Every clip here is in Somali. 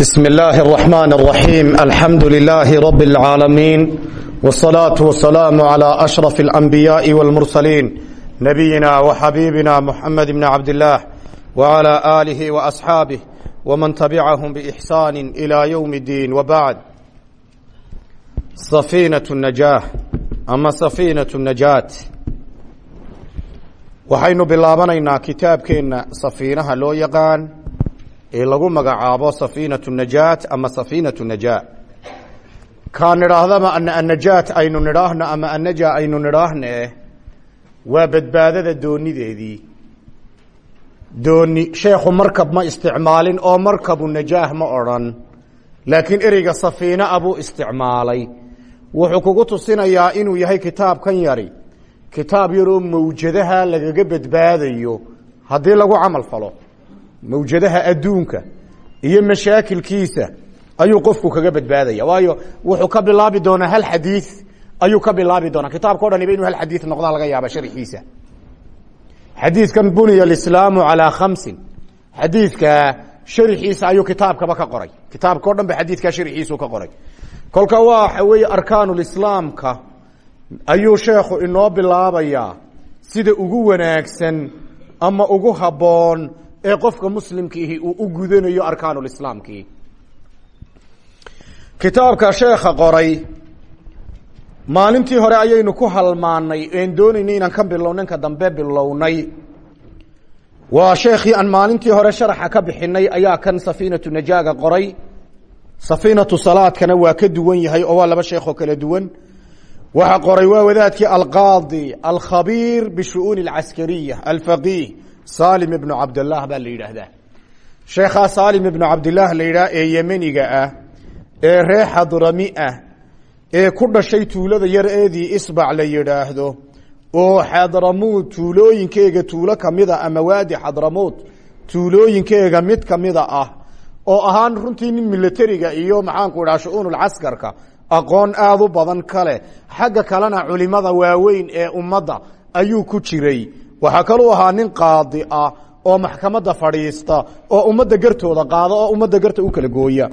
بسم الله الرحمن الرحيم الحمد لله رب العالمين والصلاة والسلام على أشرف الأنبياء والمرسلين نبينا وحبيبنا محمد بن عبد الله وعلى آله وأصحابه ومن تبعهم بإحسان إلى يوم الدين وبعد سفينة النجاة أما سفينة النجاة waxaynu bilaabanaynaa kitaabkeenna safiinaha loo yaqaan ee lagu magacaabo safiinatu najaat ama safiinatu najaa kaan nidhaahdaba ana annajaat aynu nidhaahno ama annaja aynu nidhaahne waa badbaadada doonideedii. Dooni sheekhu markab ma isticmaalin oo markabu najaah ma odrhan laakiin ereyga safiina a buu isticmaalay. Wuxuu kugu tusinayaa inuu yahay kitaabkan yari kitaab yaroo mawjadaha lagaga badbaadayo haddii lagu camal falo mawjadaha adduunka iyo mashaakilkiisa ayuu qofku kaga badbaadaya. Waayo wuxuu ka bilaabi doonaa hal xadii ayuu ka bilaabi doonaa. Kitaabka o dhaniba inuu hal xadii noqdaa laga yaaba sharxiisa xadiidkan buniya alislaamu calaa khamsin. Xadiidka sharxiisa ayuu kitaabkaba ka qoray. Kitaabka o dhan ba xadiidkaa sharxiisu ka qoray. Kolka waxa weeye arkaanulislaamka ayuu sheekhu inoo bilaabayaa sida ugu wanaagsan ama ugu habboon ee qofka muslimkiihi uu u gudanayo arkaanulislaamkii kitaabka sheekha qoray maalintii hore ayaynu ku halmaanay en doonaynay inaan ka bilownay dambe bilownay. Waa sheekhii aan maalintii hore sharaxa ka bixinay ayaa kan safiinatu najaaga qoray. Safiinatu salaadkana waa ka duwan yahay oo waa laba sheekh kala duwan. Waxaa qoray waa wadaadkii alqaadi alkhabiir bishu'uuni alcaskariya alfaqiih salim ibnu cabdillah baa la yidhaahdaa. Sheekhaa salim ibnu cabdillaah la yidhaha ee yemeniga ah ee ree xadrami ah ee ku dhashay tuulada yar eedii isbac la yidhaahdo oo xadramuud tuulooyinkeega tuulo kamida ama waadi xadramuud tuulooyinkeega mid kamida ah oo ahaan runtii nin milatariga iyo maxaanku idhaha shu-uunulcaskarka aqoon aada u badan kale xagga kalena culimada waaweyn ee ummadda ayuu ku jiray waxaa kaluu ahaa nin qaadi ah oo maxkamadda fadhiista oo ummadda gartooda qaada oo ummadda garta u kala gooya.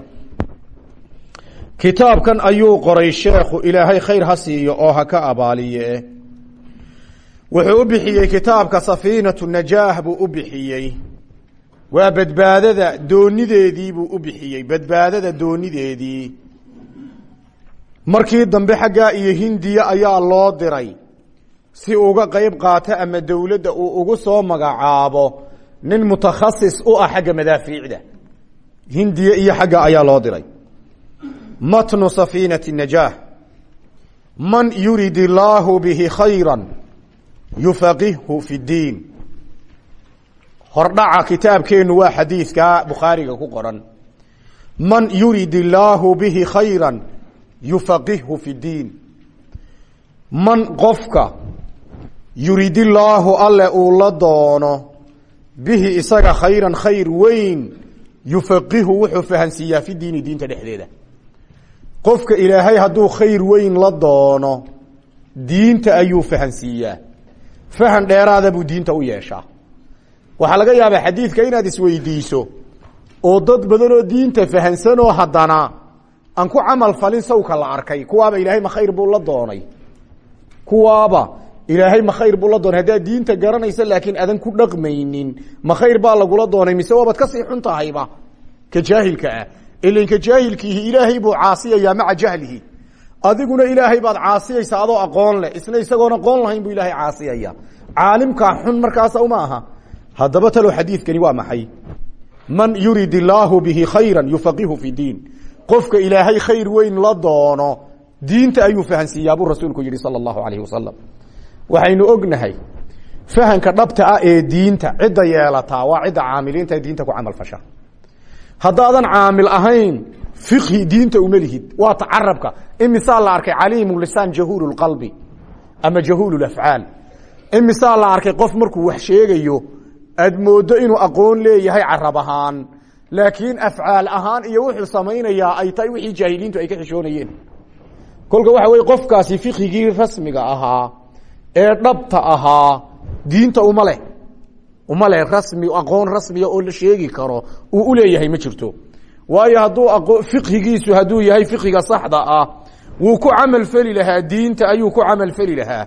Kitaabkan ayuu qoray sheekhu ilaahay khayr ha siiyo oo ha ka abaaliye. Wuxuu u bixiyey kitaabka safiinatu najaah buu u bixiyey. Waa badbaadada doonideedii buu u bixiyey badbaadada doonideedii markii dambe xaggaa iyo hindiya ayaa loo diray si uga qeyb qaato ama dowladda uu ugu soo magacaabo nin mutakhasis u ah xagga madaafiicda. Hindiya iyo xagga ayaa loo diray. Matnu safiinati najaah man yurid illaahu bihi khayra yufaqihhu fi ddiin hordhaca kitaabkeennu waa xadiidka bukhaariga ku qoran. Man yurid illaahu bihi khayra yufaqihhu fi ddiin man qofka yurid illaahu alle uu la doono bihi isaga khayran khayr weyn yufaqihu wuxuu fahansiiyaa fi diini diinta dhexdeeda. Qofka ilaahay hadduu khayr weyn la doono diinta ayuu fahansiiyaa. Fahan dheeraada buu diinta u yeeshaa. Waxaa laga yaabaa xadiidka inaad isweydiiso oo dad badan oo diinta fahansanoo haddana aan ku camal falin sawka la arkay kuwaaba ilaahay ma khayr buu la doonay. Kuwaaba ilaahay ma khayr buu la doonay. Haddaad diinta garanaysa laakiin adan ku dhaqmaynin. Ma khayr baa lagula doonay mise waabaad ka sii xun tahayba ka jaahilka ah. Ilan jaahilkiihi ilaahay buu caasiyayaa maca jahlihi. Adiguna ilaahay baad caasiyaysa adoo aqoon leh. Isna isagoon aqoon lahayn buu ilaahay caasiyaya caalimkaa xun markaasa uma aha. Haddaba talow xadiidkani waa maxay? Man yurid illaahu bihi khayra yufaqihu fi diin. Qofka ilaahay khayr weyn la doono diinta ayuu fahansiiyaa buu rasuulku yihi sala allahu alayhi wasalam waxaynu ognahay fahanka dhabta ah ee diinta cidda yeelataa waa cidda caamiliinta diinta ku camal fasha. Haddaadan caamil ahayn fiqhi diinta uma lihid. Waa tacarabka imisaa la arkay caliimu lisaan jahuulu lqalbi ama jahuulu lafcaal imisaa la arkay qof markuu wax sheegayo aad moodo inuu aqoon leeyahay carab ahaan. Laakiin afcaal ahaan iyo wuxuu samaynayaa ay tahay wixii jaahiliintu ay ka xishoonayeen. Kolka waxa weye qofkaasi fikhigii rasmiga ahaa ee dhabta ahaa diinta uma leh. Uma leh rasmi aqoon rasmiya oo la sheegi karo uu u leeyahay ma jirto. Waayo hadduu fiqhigiisu hadduu yahay fiqhiga saxda ah wuu ku camal feli lahaa diinta ayuu ku camal feli lahaa.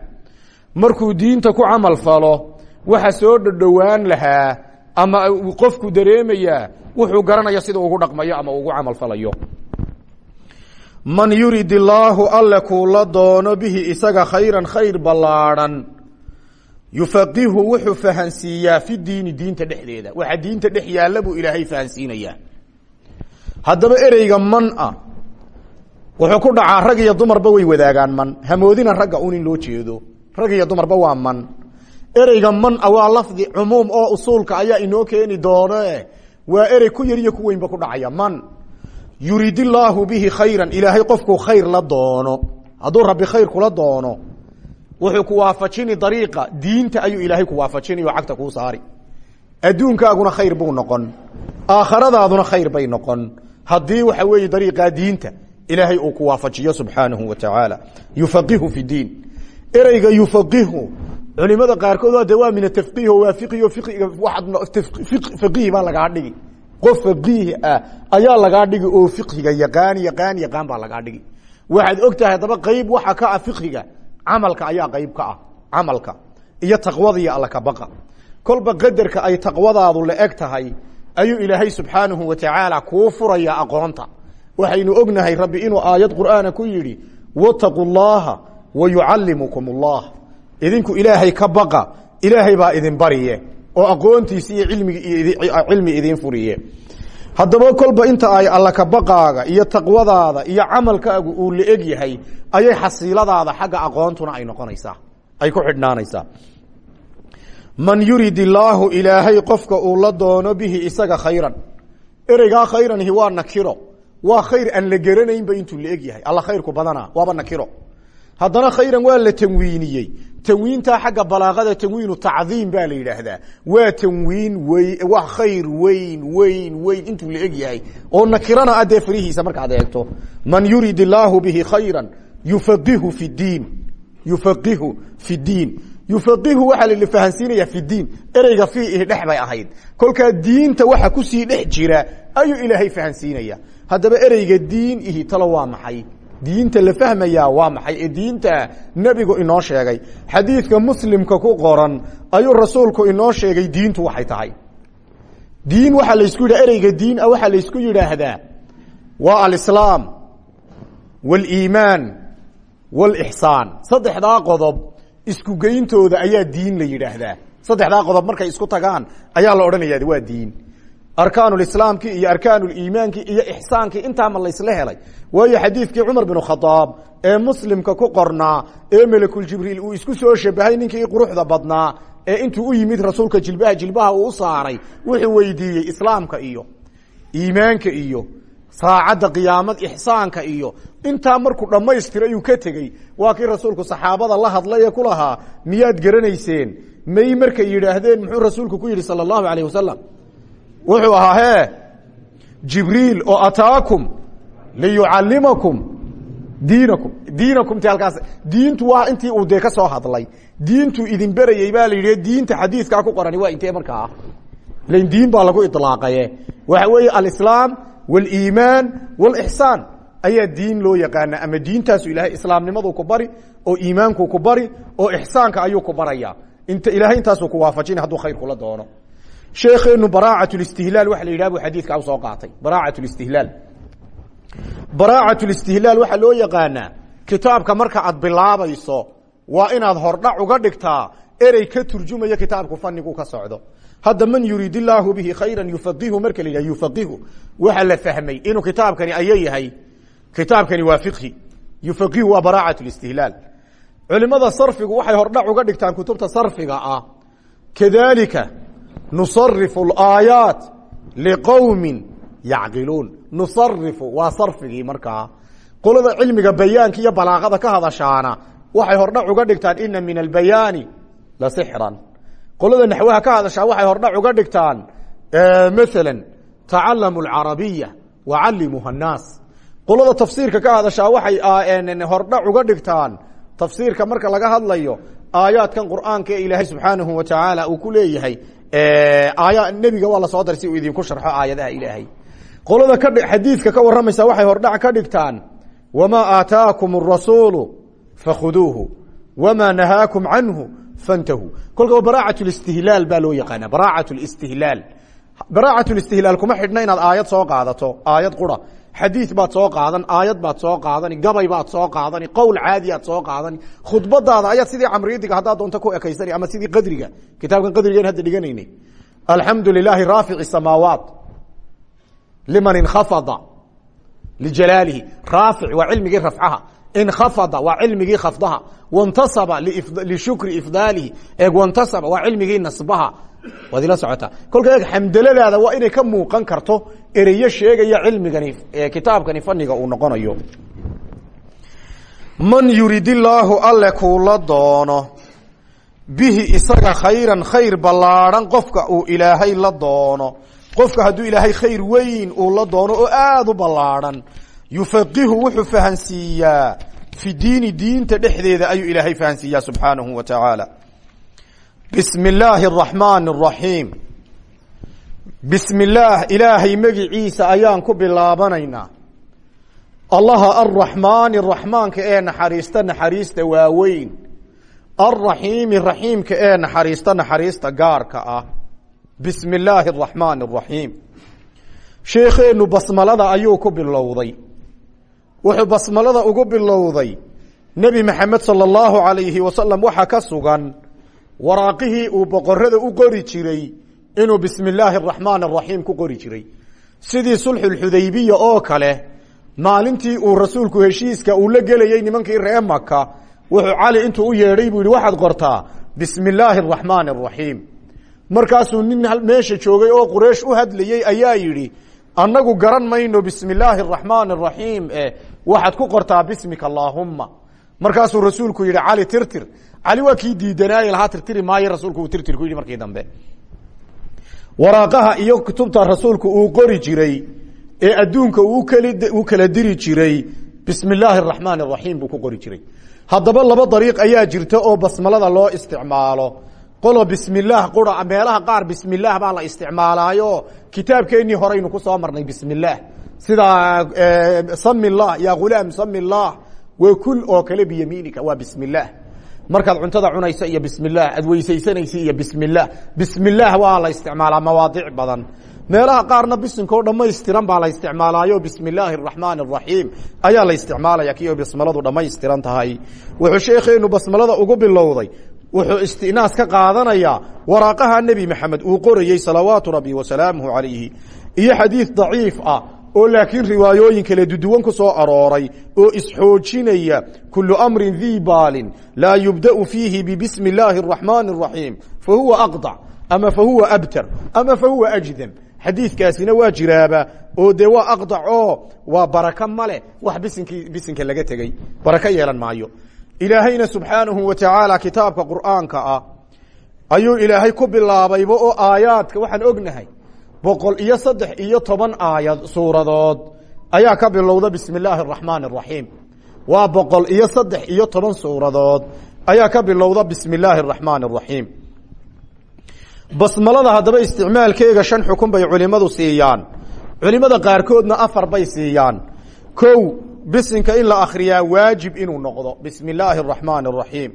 Markuu diinta ku camal falo waxa soo dhodhowaan lahaa ama qofku dareemayaa wuxuu garanaya sida ugu dhaqmayo ama ugu camal falayo man yurid illaahu alle kuula doono bihi isaga khayran khayr ballaadhan yufaqihu wuxuu fahansiiyaa fi diini diinta dhexdeeda. Waxa diinta dhex yaalla buu ilaahay fahansiinayaa. Haddaba ereyga man a wuxuu ku dhacaa rag iyo dumarba way wadaagaan man. Hamoodina ragga un in loo jeedo. Rag iyo dumarba waa man. Ereyga man a waa lafdi cumuum oo usuulka ayaa inoo keeni doono waa erey ku yar iyo ku weynba ku dhacaya man yurid illaahu bihi khayran ilaahay qofkuu khayr la doono. Hadduu rabbi khayr kula doono wuxuu ku waafajini dariiqa diinta ayuu ilaahay ku waafajini oo cagta kuu saari. Adduunkaaguna khayr buu noqon aakhiradaaduna khayr bay noqon. Haddii waxa weeye dariiqaa diinta ilaahay uu ku waafajiyo subxaanahu wa tacaala. Yufaqihu fi diin. Ereyga yufaqihu culimada qaarkood de waa min atafqiih waa fiqiyo iiga faqiih baa lagaa dhigi qof faqiih ah ayaa lagaa dhigi oo fiqhiga yaqaan yaqaan yaqaan baa lagaa dhigi. Waxaad og tahay qeyb waxa ka ah fiqhiga camalka ayaa qeyb ka ah camalka. Iyo taqwada iyo alla kabaqa kolba qadarka ay taqwadaadu la eg tahay ayuu ilaahay subxaanahu wa tacaala kuu furaya aqoonta. Waxaynu ognahay rabbi inuu aayad qur'aana ku yidhi wataquu llaha wa yucallimukum allah idinku ilaahay ka baqa ilaahay baa idin bariye oo aqoontiisi iyo cilmi idin furiye. Haddaba kolba inta ay alla kabaqaaga iyo taqwadaada iyo camalkaagu uu la eg yahay ayay xasiiladaada xagga aqoontuna ay noqonaysaa ay ku xidhnaanaysaa. Man yurid illaahu ilaahay qofka uu la doono bihi isaga khayran. Ereygaa khayranihi waa nakiro. Waa khayr aan la geranaynba intuu la eg yahay. Alla khayrku badana waaba nakiro. Haddana khayran waa la tanwiiniyey tanwiintaa xagga balaaqada tanwiinu tacdiim baa la yidhaahdaa. Waa tanwiin wey waa khayr weyn weyn weyn intuu la eg yahay oo nakirana adee farihiisa markaad eegto. Man yurid illaahu bihi khayra yufaqihu fi diin. Yufaqihu fi diin. Yufaqihu waxaa la fahansiinaya fi diin. Ereyga fi ihi dhex bay ahayd. Kolkaa diinta waxa ku sii dhex jira ayuu ilaahay fahansiinaya. Haddaba ereyga diin ihi talo waa maxay diinta la fahmayaa waa maxay ee diinta nebigu inoo sheegay? Xadiidka muslimka ku qoran ayuu rasuulku inoo sheegay diintu waxay tahay. Diin waxaa laysku yidhaha ereyga diin ah waxaa laysku yidhaahdaa waa alislaam waliimaan walixsaan saddexdaa qodob isku geyntooda ayaa diin la yidhaahdaa. Saddexdaa qodob markay isku tagaan ayaa la odhanaya waa diin arkaanulislaamkii iyo arkaanuliimaankii iyo ixsaankii intaama laysla helay. Waayo xadiidkii cumar binu khadaab ee muslimka ku qornaa ee melkuljibriil uu isku soo shabahay ninkii quruxda badnaa ee intuu u yimid rasuulka jilbaha jilbaha uu saaray wuxuu weydiiyey islaamka iyo iimaanka iyo saacadda qiyaamad ixsaanka iyo intaa markuu dhammaystiray uu ka tegey. Waa kii rasuulku saxaabada la hadlay ee ku lahaa miyaad garanayseen? May markay yidhaahdeen muxuu rasuulku ku yidhi sala allahu alayh wasalam wuxuu ahaa he jibriil oo ataakum liyucallimakum diinakum. Diinakum ti halkaas diintu waa intii uu dee soo hadlay. Diintu idin berayey baa la yidhi diinta xadiiskaa ku qorani waa intee markaa? Lan diin baa lagu ilaaqaye waxa weeye alislaam waliimaan walixsaan ayaa diin loo yaqaana ama diintaasu ilaahay islaamnimadu ku bari oo iimaanku ku bari oo ixsaanka ayuu ku baraya inta ilahay intaasuu ku waafajina hadduu khayr kula doono sheekeenu baraacat listihlaal waxa la yidhah bu xadiidkaa u soo qaatay. Baraacat listihlaal. Baraacat listihlaal waxaa loo yaqaanaa kitaabka marka aad bilaabayso waa inaad hordhac uga dhigtaa erey ka turjumaya kitaabku fanigu ka socdo. Hadda man yuriid illaahu bihi khayra yufaqihu marka la yidhah yufaqihu waxa la fahmay inuu kitaabkani aya yahay kitaabkani waa fiqhi. Yufaqihu waa baraacat listihlaal. Culimada sarfigu waxay hordhac uga dhigtaan kutubta sarfiga ah. Kadalika nusarifu alaayaat liqowmin yacqiluun nusarifu waa sarfigii markaa qolada cilmiga bayaanka iyo balaaqada ka hadashaana waxay hordhac uga dhigtaan ina min albayaani la sixran qolada naxwaha ka hadashaa waxay hordhac uga dhigtaan maala tacalamu alcarabiya wacallimuha annaas qolada tafsiirka ka hadashaa waxay hordhac uga dhigtaan tafsiirka marka laga hadlayo aayaadkan qur'aanka ee ilaahay subxaanahu wa tacaala uu ku leeyahay aaya nebiga waa la soo daray si uu idinku sharxo aayadaha ilaahay. Qolada ka xadiidka ka warramaysa waxay hordhac ka dhigtaan wamaa aataakum arasuulu fakhuduuhu wamaa nahaakum canhu fantahuu kolka baraacat listihlaal baa loo yaqaana baraacat listihlaal baraacat listihlaal kuma xidhna inaad aayad soo qaadato aayad qura xadiid baad soo qaadan aayad baad soo qaadani gabay baad soo qaadani qowl caadi aad soo qaadani khudbadaada ayaad sidii camriidiga haddaad doonto ku ekaysani ama sidii qadriga. Kitaabkan qadrigan hadda dhiganaynay. Alxamdu lilaahi raafici liman inkhafada lijalaalihi raafic waa cilmigii rafcaha. Inkhafada waa cilmigii khafdaha. Wantasaba lishukri ifdaalihi. Eeg wantasaba waa cilmigii nasbaha waad ila socotaa kolka eeg xamdaladaada waa inay ka muuqan karto ereyo sheegaya cilmigani kitaabkani faniga uu noqonayo. Man yurid illaahu alle kuula doono bihi isaga khayran khayr ballaadhan qofka uu ilaahay la doono. Qofka hadduu ilaahay khayr weyn uu la doono oo aada u ballaadhan yufaqihu wuxuu fahansiiyaa. Fi diini diinta dhexdeeda ayuu ilaahay fahansiiyaa subxaanahu wa tacaala bismi illaahi araxmaani araxiim bismi illaah ilaahay magiciisa ayaan ku bilaabanaynaa. Allaha arraxmaani raxmaanka ee naxariista naxariista waaweyn. Alraxiimi raxiimka ee naxariista naxariista gaarka ah. Bismi illaahi araxmaani araxiim sheekheennu basmalada ayuu ku bilowday. Wuxuu basmalada ugu bilowday. Nebi maxamed sala allahu calayhi wasalam waxaa ka sugan waraaqihii uu boqorada u qori jiray inuu bismi illaahi araxmaan ku qori jiray. Sidii sulxulxudaybiya oo kale maalintii uu rasuulku heshiiska uu la gelayey nimankii ree maka wuxuu cali intuu u yeedhay buu waxaad qortaa? Bismi illaahi araxmaan markaasuu nin meesha joogay oo quraysh u hadlayey ayaa yidhi annagu garan mayno bismi illaahi araxmaan araxiim e waxaad ku qortaa bismika allaahumma. Markaasuu rasuulku yihi cali tirtir cali waa kii diidanaaye lahaa tirtiri maayo rasuulku uu tirtir ku yidhi markii dambe. Waraaqaha iyo kutubta rasuulku uu qori jiray ee adduunka uu u kala diri jiray bismi illaahi araxmaan buu ku qori jiray. Haddaba laba dariiq ayaa jirta oo basmalada loo isticmaalo. Qolo bismi illaah qura meelaha qaar bismi illaah baa la isticmaalaayo. Kitaabkeennii horeynu ku soo marnay bismi illaah sida sami llah ya ghulaam sami llah waa kul oo kale biyamiinika waa bismi illaah markaad cuntada cunaysa iyo bismi illaah aad weysaysanaysa iyo bismi illaah waa la isticmaalaa mawaadic badan. Meelaha qaarna bisinkoo dhammaystiran baa la isticmaalaayo. Bismi illaahi araxmaan araxiim ayaa la isticmaalaya kii basmaladu dhammaystiran tahay. Wuxuu sheekheenu basmalada ugu bilowday. Wuxuu istinaas ka qaadanayaa waraaqaha nebi maxamed. Uu qorayey salawaatu rabbi wasalaamuhu calayhi. Iyo xadiid daciif ah oo laakiin riwaayooyin kale duduwan ku soo arooray oo isxoojinaya kulu amrin dii baalin laa yubda'u fiihi bibismi illaahi araxmaani araxiim fa huwa aqdac ama fa huwa abtar ama fa huwa ajdam. Xadiidkaasina waa jiraaba oo dee waa aqdac oo waa baraka male wax bisinkii bisinka laga tegey. Barako yeelan maayo. Ilaahayna subxaanahu wa tacaala kitaabka qur'aanka ah ilaahay ku bilaabayba oo aayaadka waxaan ognahay boqol iyo saddex iyo toban aayad suuradood. Ayaa ka bilowda bismi illaahi araxmaan araxiim waa boqol iyo saddex iyo toban suuradood. Ayaa ka bilowda bismi illaahi araxmaan araxiim basmalada haddaba isticmaalkeega shan xukun bay culimadu siiyaan. Culimada qaarkoodna afar bay siiyaan. Kow bisinka in la akhriyaa waajib inuu noqdo. Bismi illaahi araxmaan araxiim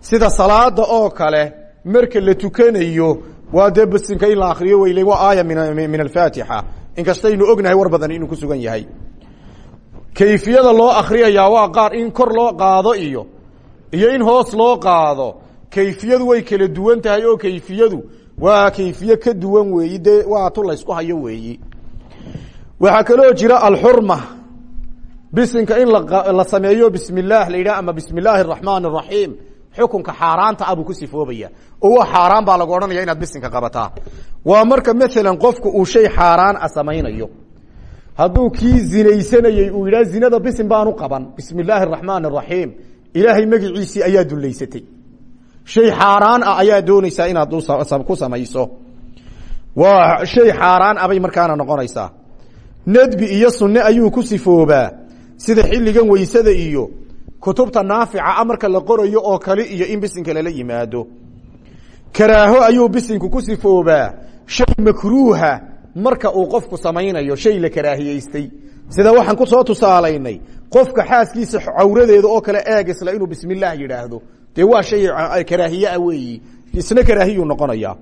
sida salaada oo kale marka la tukanayo waa dee bisinka in la akriyo weyle waa aaya min alfaatixa. Inkastaynu ognahay war badan inuu ku sugan yahay. Kayfiyada loo akriyayaa waa qaar in kor loo qaado iyo iyo in hoos loo qaado. Kayfiyadu way kala duwan tahay oo kayfiyadu waa kayfiye ka duwan weeyi waa tu laysku hayo weeyi. Waxaa kaloo jira alxurma. Bisinka in la sameeyo bismi illaah ama bismi illaahi araxmaan xukunka xaaraanta ah buu ku sifoobaya. Oo xaaraan baa lagu odhanaya inaad bisinka qabataa. Waa marka maalan qofku uu shay xaaraan a samaynayo. Hadduu kii zinaysanayey uu yidhah zinada bisin baanu qaban. Bismi illaahi araxmaan araxiim ilaahay magiciisii ayaa dullaysatay shay xaaraan ah ayaa doonaysaa inaad ku samayso. Waa shay xaaraan ah markaana noqonaysaa. Nadbi iyo sunne ayuu ku sifoobaa. Sida xilligan weysada iyo kutubta naafica a marka la qorayo oo kale iyo in bisinka lala yimaado. Karaaho ayuu bisinku ku sifoobaa shay makruuha marka uu qofku samaynayo shay la karaahiyeystay. Sida waxaan ku soo tusaalaynay qofka xaaskiisa cawradeeda oo kale eegisla inuu bismi illaah yidhaahdo. Dee waa shay karaahiyeah weeyi. Isna karaahiyuu noqonaya.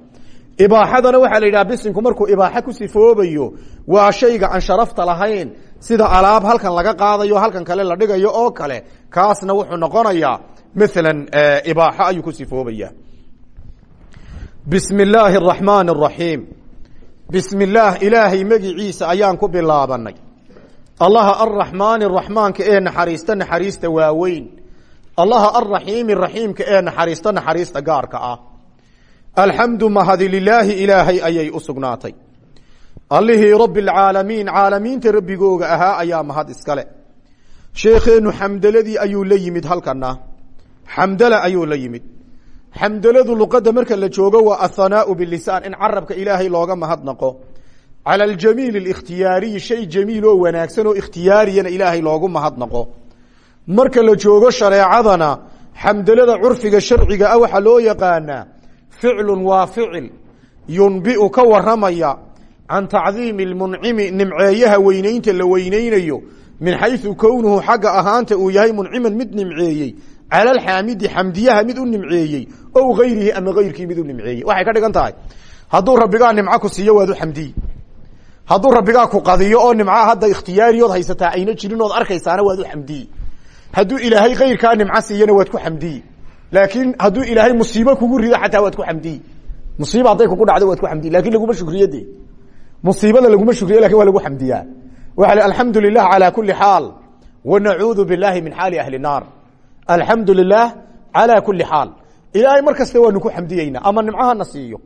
Ibaaxadana waxaa la yidhaha bisinku markuu ibaaxo ku sifoobayo waa shayga aan sharafta lahayn sida alaab halkan laga qaadayo halkan kale la dhigayo oo kale kaasna wuxuu noqonayaa maalan ibaaxo ayuu ku sifoobaya bismi illaahi araxmaan araxiim bismi illaah ilaahay magiciisa ayaan ku bilaabanay. Allaha alraxmaani raxmaanka ee naxariista naxariista waaweyn. Allaha alraxiimi raxiimka ee naxariista naxariista gaarka ah. Alxamdu mahadi lilaahi ilaahay ayay u sugnaatay allihii rabbi alcaalamiin caalamiinta rabbigooga ahaa ayaa mahad iskale. Sheekheenu xamdaladii ayuu la yimid halkana xamdala ayuu la yimid. Xamdaladu luqadda marka la joogo waa athanaau bilisaan in carabka ilaahay looga mahadnaqo cala aljamiil alikhtiyaariyi shay jamiil oo wanaagsan oo ikhtiyaariyana ilaahay loogu mahadnaqo marka la joogo shareecadana xamdalada curfiga sharciga ah waxaa loo yaqaanaa ficlun waa ficil yunbiu ka waramaya can tacdiimi lmuncimi nimceeyaha weynaynta la weynaynayo min xaysu kownuhu xagga ahaanta uu yahay munciman mid nimceeyey cala alxaamidi xamdiyaha mid u nimceeyey ow gayrihi ama gayrkii mid u nimceeyey waxay ka dhigan tahay hadduu rabbigaa nimco ku siiyo waad u xamdiyi hadduu rabbigaa ku qadiyo oo nimca hadda ikhtiyaariyood haysataa ayna jirin arkaysaana waad u xamdiyi hadduu ilaahay kayrkaa nimco siiyana waad ku xamdiyi laakiin hadduu ilaahay musiibo kugu rido xataa waad ku xamdiyi musiiba hadday kugu dhacdo waad ku xamdiyi laakiin laguma shukriyo de musiibada laguma shukriyo lakin waa lagu xamdiyaa waxa l alxamdu lilah calى kuli xaal wanacuudu billahi min xaali ahli naar alxamdu lilah calى kuli xaal ilaahay mar kasta waanu ku xamdiyeynaa ama nimco hana siiyo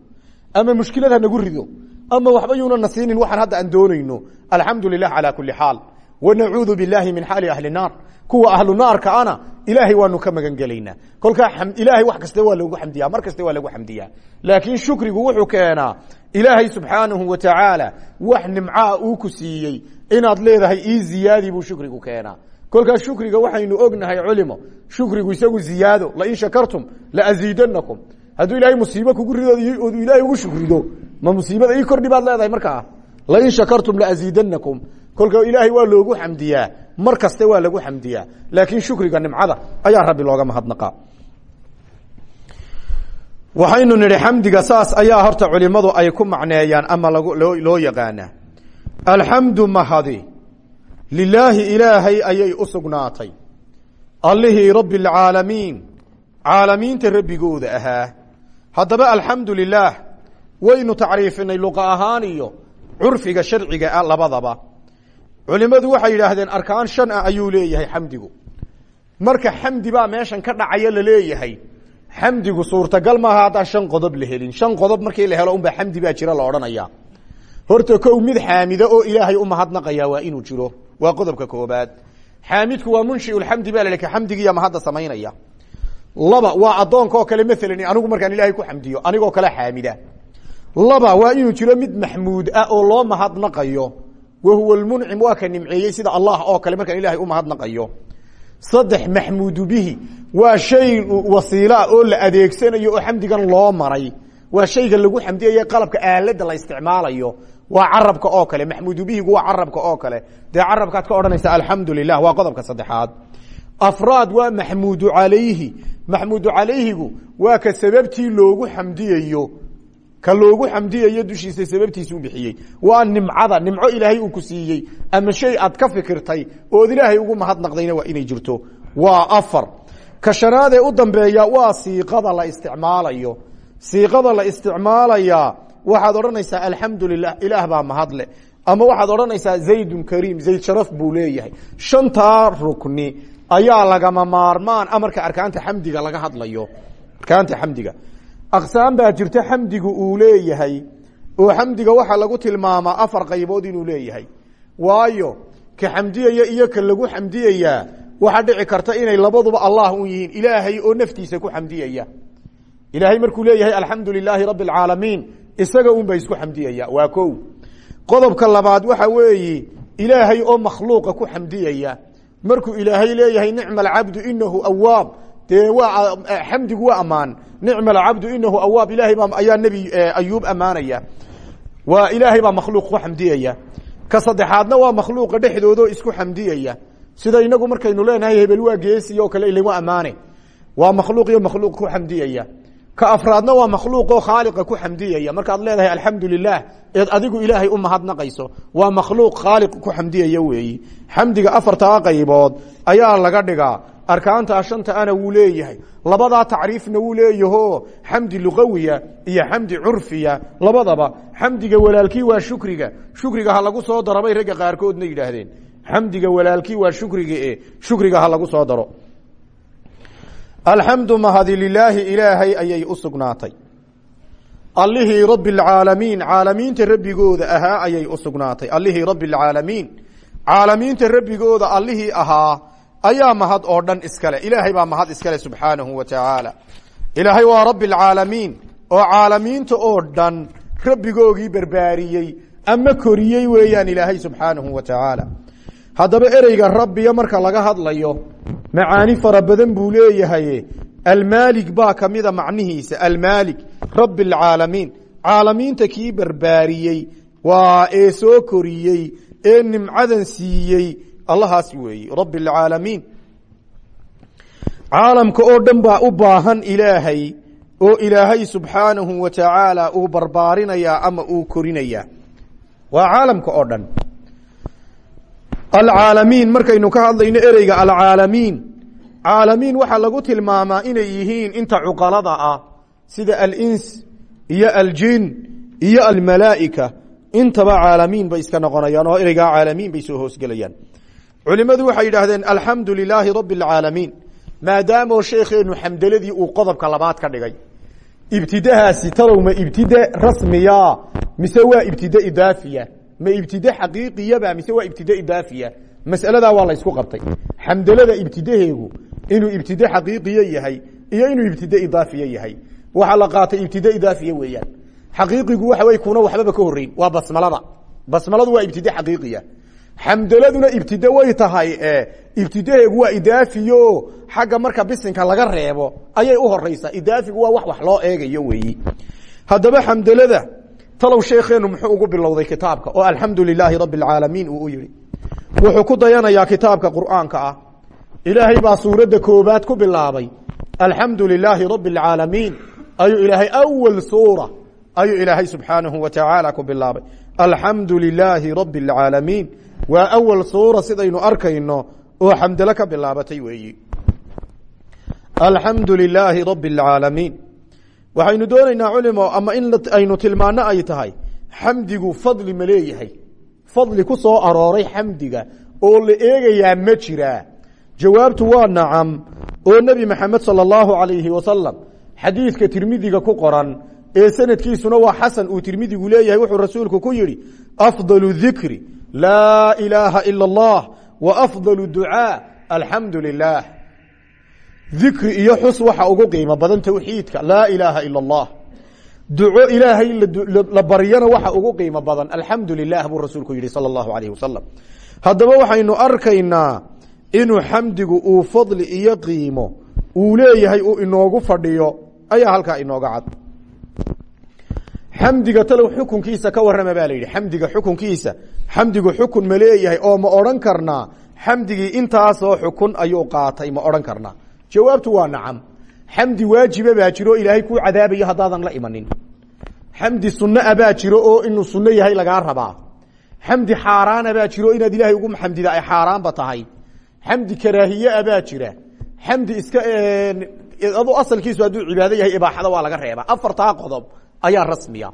ama mushkilad hanagu rido ama waxba yuuna na siinin waxaan hadda aan doonayno alxamdu lilah calى kuli xaal wanacuudu billahi min xaali ahli naar kuwa ahlu naarka ana ilaahay waanu ka magan gelaynaa. Kolkaa ilaahay wax kaste waa lagu xamdiyaa mar waa lagu xamdiyaa. Laakiin shukrigu wuxuu keenaa ilaahay subxaanahu wa tacaala wax nimcaa uu ku siiyey inaad leedahay ii ziyaadi buu shukrigu keenaa. Kolkaa shukriga waxaynu ognahay culimo shukrigu isagu ziyaado lain shakartum laaziidanakum hadduu ilaahay musiibo kugu rido ilaahay ugu shukrido ma musiibada ii kordhi baad leedahay markaa? Lain shakartum laaziidanakum kolka ilaahay waa loogu xamdiyaa. Mar kaste waa lagu xamdiyaa. Laakiin shukriga nimcada ayaa rabbi looga mahadnaqaa waxaynu nidhi xamdiga saas ayaa horta culimadu ay ku macneeyaan ama loo yaqaanaa. Alxamdu mahadi lilaahi ilaahay ayay u sugnaatay. Allihii rabbi اlcaalamiin caalamiinta rabbigooda ahaa. Haddaba alxamdu lilaah waynu tacriifinay luqa ahaan iyo curfiga sharciga ah labadaba culimadu waxay yidhaahdeen arkaan shan ah ayuu leeyahay xamdigu. Marka xamdi baa meeshan ka dhacaya la leeyahay xamdigu suurtagal maaha haddaan shan qodob la helin. Shan qodob markii la helo unbaa xamdi baa jira la odhanaya horta kow mid xaamida oo ilaahay u mahadnaqaya waa inuu jiro. Waa qodobka koobaad xaamidku waa munshi xamdi ba la ka xamdigiiya mahadda samaynaya. Laba waa addoonka oo kale maalan anigu markaan ilaahay ku xamdiyo anigoo kale xaamida. Laba waa inuu jiro mid maxmuud ah oo loo mahadnaqayo wa huwa lmuncim waa ka nimceeyey sida allah oo kale markaan ilahay u mahadnaqayo saddex maxmuudu bihi waa shay wasiilaa oo la adeegsanayo oo xamdigan loo maray waa shayga lagu xamdiyaye qalabka aalada la isticmaalayo waa carabka oo kale maxmuudu bihigu waa carabka oo kale dee carabkaad ka odhanaysa alxamdu lilah waa qodobka saddexaad afraad waa maxmuudu calayhi maxmuudu calayhigu waa ka sababtii loogu xamdiyayo ka loogu xamdiyayo dushiisa sababtiisu bixiyey. Waa nimcada nimco ilaahay uu ku siiyey ama shay aad ka fikirtay ood ilaahay ugu mahadnaqdayna waa inay jirto. Waa afar. Ka shanaadee u dambeeya waa siiqada la isticmaalayo. Siiqada la isticmaalayaa waxaad odhanaysaa alxamdu lilah ilaah baa mahadle ama waxaad odhanaysaa zaydun kariim zayd sharaf buu leeyahay. Shantaa rukni ayaa lagama maarmaan amarka arkaanta xamdiga laga hadlayo. Arkaanta xamdiga aqsaam baa jirta xamdigu uu leeyahay oo xamdiga waxaa lagu tilmaamaa afar qaybood inuu leeyahay. Waayo ka xamdiyaya iyo ka lagu xamdiyayaa waxaa dhici karta inay labaduba allah un yihiin ilaahay oo naftiisa ku xamdiyaya. Ilaahay markuu leeyahay alxamdu lilaahi rabi اlcaalamiin isaga un ba isku xamdiyaya waa ko qodobka labaad waxa weeyi ilaahay oo makhluuqa ku xamdiyaya. Markuu ilaahay leeyahay nicma alcabdu inahu awaab dee waa xamdigu waa ammaan. Nicma alcabdu inahu awaab ilahay baa ayaa nebi ayuub ammaanaya. Waa ilaahay baa makhluuq ku xamdiyaya. Ka saddexaadna waa makhluuqa dhexdoodaoo isku xamdiyaya. Sida inagu markaynu leenahay hebel waa geesi oo kale ilagu ammaane. Waa makhluuq iyo makhluuq ku xamdiyaya. Ka afraadna waa makhluuqoo khaaliqa ku xamdiyaya. Markaad leedahay alxamdu eed adigu ilaahay u mahadnaqayso waa makhluuq khaaliq ku xamdiyaya weeyi. Xamdiga afartaa qaybood ayaa laga dhigaa arkaantaa shanta ana wuu leeyahay. Labadaa tacriifna wuu leeyaho. Xamdi luqawiya iyo xamdi curfiya. Labadaba xamdiga walaalkii waa shukriga. Shukriga ha lagu soo daro bay ragga qaarkoodna yidhaahdeen. Xamdiga walaalkii waa shukriga e shukriga ha lagu soo daro. Alxamdu mahadi lilaahi ilaahay ayay u sugnaatay. Allihii rabi اlcaalamiin caalamiinta rabbigooda ahaa ayay u sugnaatay. Allihii rabi اlcaalamiin caalamiinta rabbigooda allihii ahaa ayaa mahad oo dhan iskale. Ilaahay baa mahad iskale subxaanahu wa tacaala ilaahay waa rabi اlcaalamiin oo caalamiinta oo dhan rabbigoogii barbaariyey ama koriyey weeyaan ilaahay subxaanahu wa tacaala haddaba ereyga rabbiya marka laga hadlayo macaani fara badan buu leeyahay. Almaalik baa kamida macnihiisa. Almaalik rabi اlcaalamiin caalamiinta kii barbaariyey waa ee soo koriyey ee nimcadan siiyey allahaas weeye rabi اlcaalamiin caalamka oo dhan baa u baahan ilaahay oo ilaahay subxaanahu wa tacaala uu barbaarinaya ama uu korinaya waa caalamka oo dhan. Alcaalamiin markaynu ka hadlayno ereyga alcaalamiin. Caalamiin waxaa lagu tilmaamaa inay yihiin inta cuqalada ah sida alins iyo aljin iyo almalaa'ika. Intaba caalamiin bay iska noqonayaan oo ereygaa caalamiin bay soo hoosgelayaan culimadu waxay yidhaahdeen alxamdu lilaahi rabi اlcaalamiin maadaamoo sheekheenu xamdeladii uu qodobka labaad ka dhigay. Ibtidahaasi talow ma ibtide rasmiya mise waa ibtide idaafiya? Ma ibtide xaqiiqiyaba mise waa ibtide idaafiya? Masaladaa waa la ysku qabtay. Xamdelada ibtidaheegu inuu ibtide xaqiiqiye yahay iyo inuu ibtide idaafiye yahay. Waxaa la qaatay ibtide idaafiye weeyaan. Xaqiiqigu waxa wey kuna waxbaba ka horeyn waa basmalada. Basmaladu waa ibtide xaqiiqiya xamdeladuna ibtide way tahay ibtidaheegu waa idaafiyo xagga marka bisinka laga reebo ayay u horeysaa idaafigu waa wax wax loo eegayo weeyi haddaba xamdelada talow sheekheenu muxuu ugu bilowday kitaabka oo alxamdu lilaahi rabi اlcaalamiin uu u yihi wuxuu ku dayanayaa kitaabka qur'aanka ah ilaahay baa suuradda koobaad ku bilaabay alxamdu lilaahi rabi اlcaalamiin ayuu ilaahay awal suura ayuu ilaahay subxaanahu wa tacaala ku bilaabay alxamdu lilaahi rabi اlcaalamiin waa awal suura sidaynu arkayno oo xamdelo ka bilaabatay weeyi alxamdu lilaahi rabi اlcaalamiin waxaynu doonaynaa culimo ama in aynu tilmaano ay tahay xamdigu fadli ma leeyahay fadli ku soo arooray xamdiga oo la eegayaa ma jiraa jawaabtu waa nacam oo nebi maxamed salى اllahu alayhi wasalam xadiidka tirmidiga ku qoran ee sanadkiisuna waa xasan uu tirmidigu leeyahay wuxuu rasuulku ku yihi afضal dikri لا ilaaha ila الله wa afdal ducaa alxamdu lilaah dikri iyo xus waxa ugu qiimo badan tawxiidka laa ilaaha ila allah duco ilaahay la baryana waxa ugu qiimo badan alxamdu lilah buu rasuulku yidhi sala allahu alayh wasalam haddaba waxaynu arkaynaa inuu xamdigu uu fadli iyo qiimo uu leeyahay uu inoogu fadhiyo. Ayaa halkaa inooga cad? Xamdiga talow xukunkiisa ka warrama baa la yidhi. Xamdiga xukunkiisa. Xamdigu xukun ma oo ma odhan karnaa xamdigii intaasoo xukun ayuu qaatay ma odhan karnaa jawaabtu waa nacam. Xamdi waajiba baa jiro ilaahay kuu cadaabayo haddaadan la imanin. Xamdi sunaa baa jiro oo inuu sunno yahay lagaa rabaa. Xamdi xaaraana baa jiro inaad ilaahay ugu xamdida ay xaaraanba tahay. Xamdi karaahiyaa baa jira. Xamdi iska adu asalkiisu hadduu cibaado yahay ibaaxada waa laga reebaa afartaa qodob ayaa rasmiya.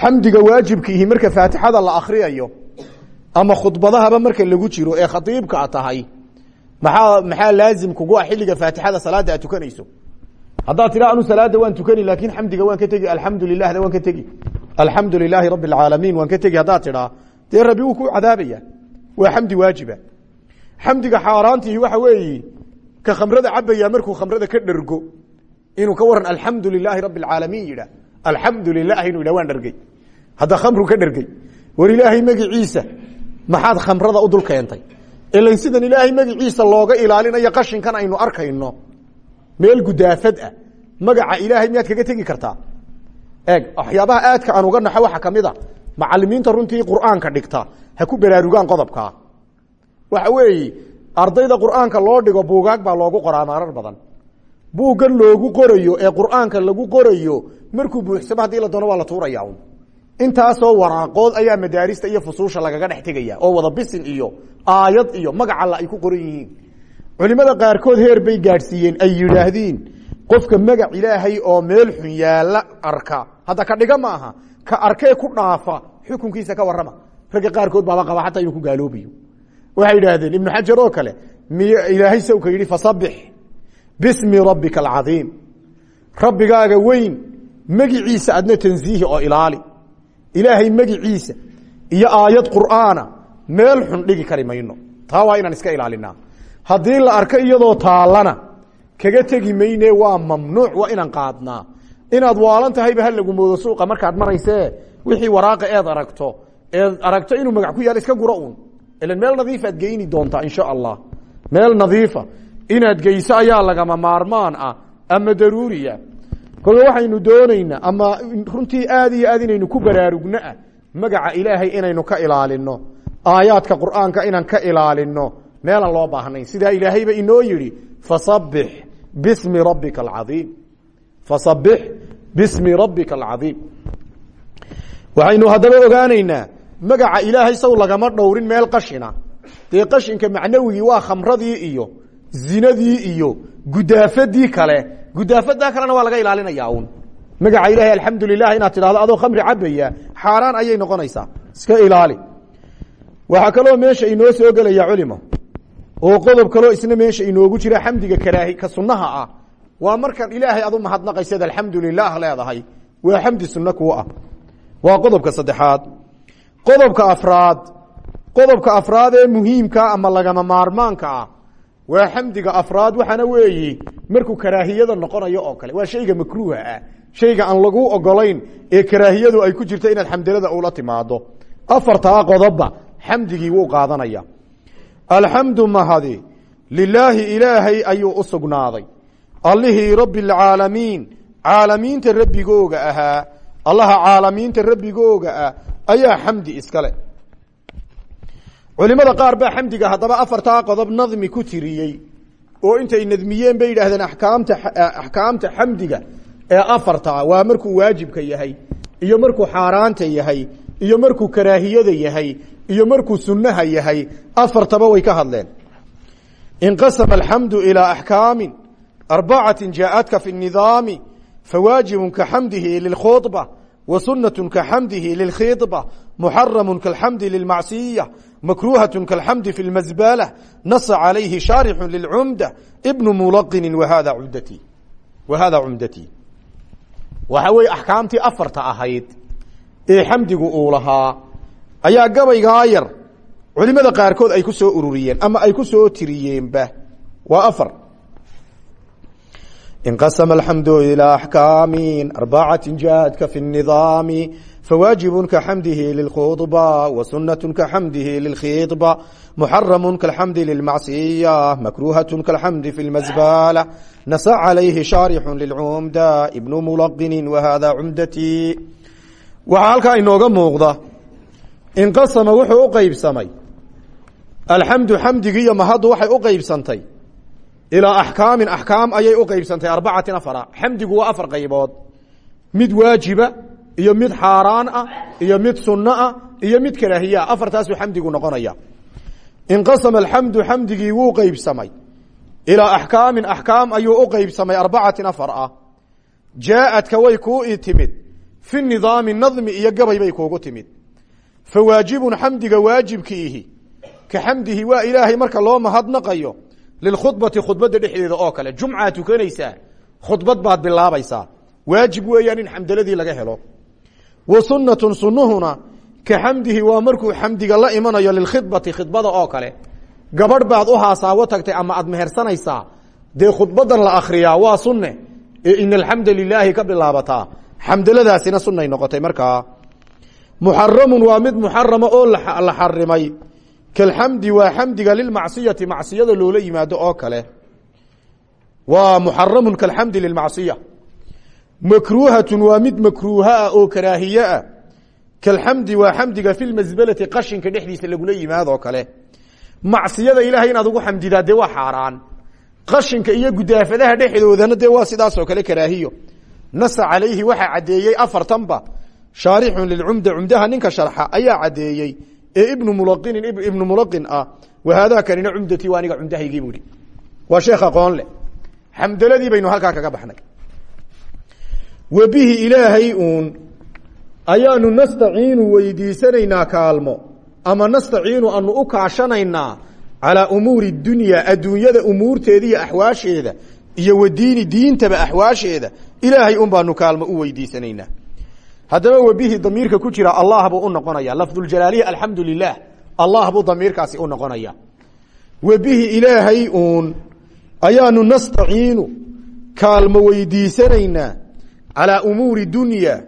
Xamdiga waajibkiihi marka faatixada la akriyayo ama khudbadahaba marka lagu jiro ee khaiibka a tahay maxaa maxaa laazim kugu ah xilliga faatixada salaada aad tukanayso? Haddaad tira anu salaada waan tukani laakin xamdiga waan ka tegi alxamdu lilahda waan ka tegi alxamdu lilaahi rabi اlcaalamiin waan ka tegi. Haddaad tidhaa dee rabbi wuu ku cadaabaya waa xamdi waajiba. Xamdiga xaaraantihi waxa weeyi ka khamrada cabaya markuu khamrada ka dhergo inuu ka waran alxamdu lilaahi rabi اlcaalamiin yidhah alxamdu lilah inuu yidhah waan dhergey hadda khamru ka dhergey war ilaahay magiciisa maxaad khamrada u dul keentay? Ilan sidan ilaahay magiciisa looga ilaalinayo qashinkan aynu arkayno. Meel gudaafad ah. Magaca ilaahay miyaad kaga tegi kartaa? Eeg waxyaabaha aadka aan uga naxo waxaa ka mid a macalimiinta runtii qur'aanka dhigta. Ha ku baraarugaan qodobkaa. Waxa weeye ardayda qur'aanka loo dhigo buugaag baa loogu qoraa maarar badan buuggan loogu qorayo ee qur'aanka lagu qorayo markuu buuxsamo haddii la doono waa la tuuraya un intaasoo waraaqood ayaa madaarista iyo fusuusha lagaga dhex tegaya oo wada bisin iyo aayad iyo magac ay ku qoran yihiin. Culimada qaarkood heer bay gaadhsiiyeen ay yidhaahdiin qofka magac ilaahay oo meel xun yaalla arka hadda ka dhiga maaha ka arkee ku dhaafa xukunkiisa ka warrama. Ragga qaarkood baaba qaba xataa inuu ku gaaloobayo. Waxay yidhaahdeen ibnu xajar oo kale miy ilaahay sawka yidhi fasabix bismi rabbika alcadiim rabbigaaga weyn magiciisa adna tansiihi oo ilaali. Ilaahay magiciisa iyo aayad qur'aana meel xun dhigi kari mayno. Taa waa inaan iska ilaalinaa. Haddii la arko iyadoo taallana kaga tegi mayne waa mamnuuc waa inaan qaadnaa. Inaad waalan tahayba ha lagu moodo suuqa markaad maraysee wixii waraaqa eed aragto eed aragto inuu magac ku yaal iska guro uun. Ilan meel geyni doontaa insha meel nadiifa inaad geyso ayaa lagama maarmaan ah ama daruuriya. Kolka waxaynu doonaynaa ama runtii aad iyo aad inaynu ku baraarugnoah magaca ilaahay inaynu ka ilaalino aayaadka qur'aanka inaan ka ilaalino meelaan loo baahnayn sidaa ilaahayba inoo yidhi fasabix bismi rabbika alcaiim fasabix bismi rabbika alcadiim waxaynu haddaba ogaanaynaa magaca ilaahay saw lagama dhowrin meel qashina dee qashinka macnawigii waa khamradii iyo zinadii iyo gudaafadii kale. Gudaafadaa kalena waa laga ilaalinaya un magaca ilahay alxamdu lilah inaad tidhahdo adoo khamri cabaya xaaraan ayay noqonaysaa. Iska ilaali. Waxaa kaloo meesha inoo soo gelaya culimo oo qodob kaloo isna meesha inoogu jira xamdiga karaahi ka sunaha ah. Waa markan ilaahay adu mahadnaqayseed alxamdu lilah leedahay. Waa xamdi sunno kuu ah. Waa qodobka saddexaad. Qodobka afraad. Qodobka afraad ee muhiimka ama lagama maarmaanka ah waa xamdiga afraad waxaana weeyi markuu karaahiyada noqonayo oo kale waa shayga makruuha ah shayga aan lagu ogolayn ee karaahiyadu ay ku jirto inaad xamdalada ula timaado afartaa qodobba xamdigii wuu qaadanaya. Alxamdu mahadi lilaahi ilaahay ayuu u sugnaaday. Allihii rabbi alcaalamiin caalamiinta rabbigooga ahaa allaha caalamiinta rabbigooga ah ayaa xamdi iskale culimada qaar baa xamdiga haddaba afartaa qodob nadmi ku tiriyey oo intay nadmiyeen bay yidhaahdeen akaamta axkaamta xamdiga ee afartaa waa markuu waajibka yahay iyo markuu xaaraanta yahay iyo markuu karaahiyada yahay iyo markuu sunnaha yahay afartaba way ka hadleen. Inqasama alxamdu ilaa axkaami arbacati jaaadka fi nidaami fawaajibun kaxamdihi lilkhuba wa sunatu kaxamdihi muxaramu kaxamdi lilmacsiya makruhaة kaxamdi fi اlmasbalة nasa calayhi shaarixu lilcumda bnu mulaqini wahada cumdati wahada cumdatii waxa weeye axkaamtii afarta ahayd ee xamdigu uu lahaa ayaa gabaygaa yar culimada qaarkood ay ku soo ururiyeen ama ay ku soo tiriyeenba waa afar inqasama alxamdu ilaa axkaami arbacati jaadka fi الnidaami fawaajibu kaxamdihi lilkhudba wa sunaة kaxamdihi lilkhiطba muxaramu kaxamdi lilmacsiya makruhaة kaxamdi fi اlmasbala nasa calayhi shaarixu lilcumda ibnu mulaqini wahada cumdati waxaa halkaa inooga muuqda inqasama wuxuu u qeybsamay alxamdu xamdigi iyo mahaddu waxay u qeybsantay ilaa axkaamin axkaam ayay u qeybsantay arbacatin afara xamdigu waa afar qaybood mid waajiba iyo mid xaaraan ah iyo mid sunno ah iyo mid karaahiyaa afartaasuu xamdigu noqonaya inqasama alxamdu xamdigii wuu qeybsamay ilaa axkaamin axkaam ayuu u qeybsamay arbacatin afar ah. Jaaadka way kuu timid. Fi nidaami nadmi iyo gabay bay kuugu timid. Fawaajibun xamdiga waajibkiihi ka xamdihi waa ilaahay marka loo mahadnaqayo lilkhudbati khudbadda dhexdeeda oo kale. Jumcaa tukanaysaa khudbad baad bilaabaysaa. Waajib weeyaan in xamdaladii laga helo wa sunatun sunuhuna ka xamdihi waa markuu xamdiga la imanayo lilkhidbati khidbada oo kale. Gabadh baad u haasaawo tagtay ama aad mehersanaysaa dee khudbadan la akriyaa waa sunne. Ee in alxamda lilaahi ka bilaabataa xamdaladaasina sunay noqotay markaa muxaramun waa mid muxarama oo la xarimay kalxamdi waa xamdiga lilmacsiyati macsiyada loola yimaado oo kale. Waa lilmacsiya makruuhatun waa mid makruuha ah oo karaahiye ah. Kalxamdi waa xamdiga fi lmasbalati qashinka dhexdiisa lagula yimaadoo kale. Macsiyada ilahay inaad ugu xamdidaa dee waa xaaraan. Qashinka iyo gudaafadaha dhexdoodana dee waa sidaasoo kale karaahiyo. Nasa calayhi waxaa caddeeyey afartanba. Shaarixun lilcumda cumdaha ninka sharxa ayaa caddeeyey ee ibnu mulaqinin ibnu mulaqin ah. Wahaadaa kanina cumdatii waa aniga cumdahaygii buuhi waa sheekh aqoon leh. Xamdaladii wa bihi ilaahay uun ayaanu nastaciinu weydiisanaynaa kaalmo ama nastaciinu anu u kaashanaynaa calaa umuuri dunya adduunyada umuurteeda iyo axwaasheeda iyo wadiini diintaba axwaasheeda ilaahay un baanu kaalmo u weydiisanaynaa. Haddaba wabihi damiirka ku jira allah buu u noqonaya. Lafduljalaalihi alxamdu lilah allah buu damiirkaasi u noqonaya. Wabihi ilaahay uun ayaanu nastaciinu kaalmo weydiisanaynaa calaa umuuri dunya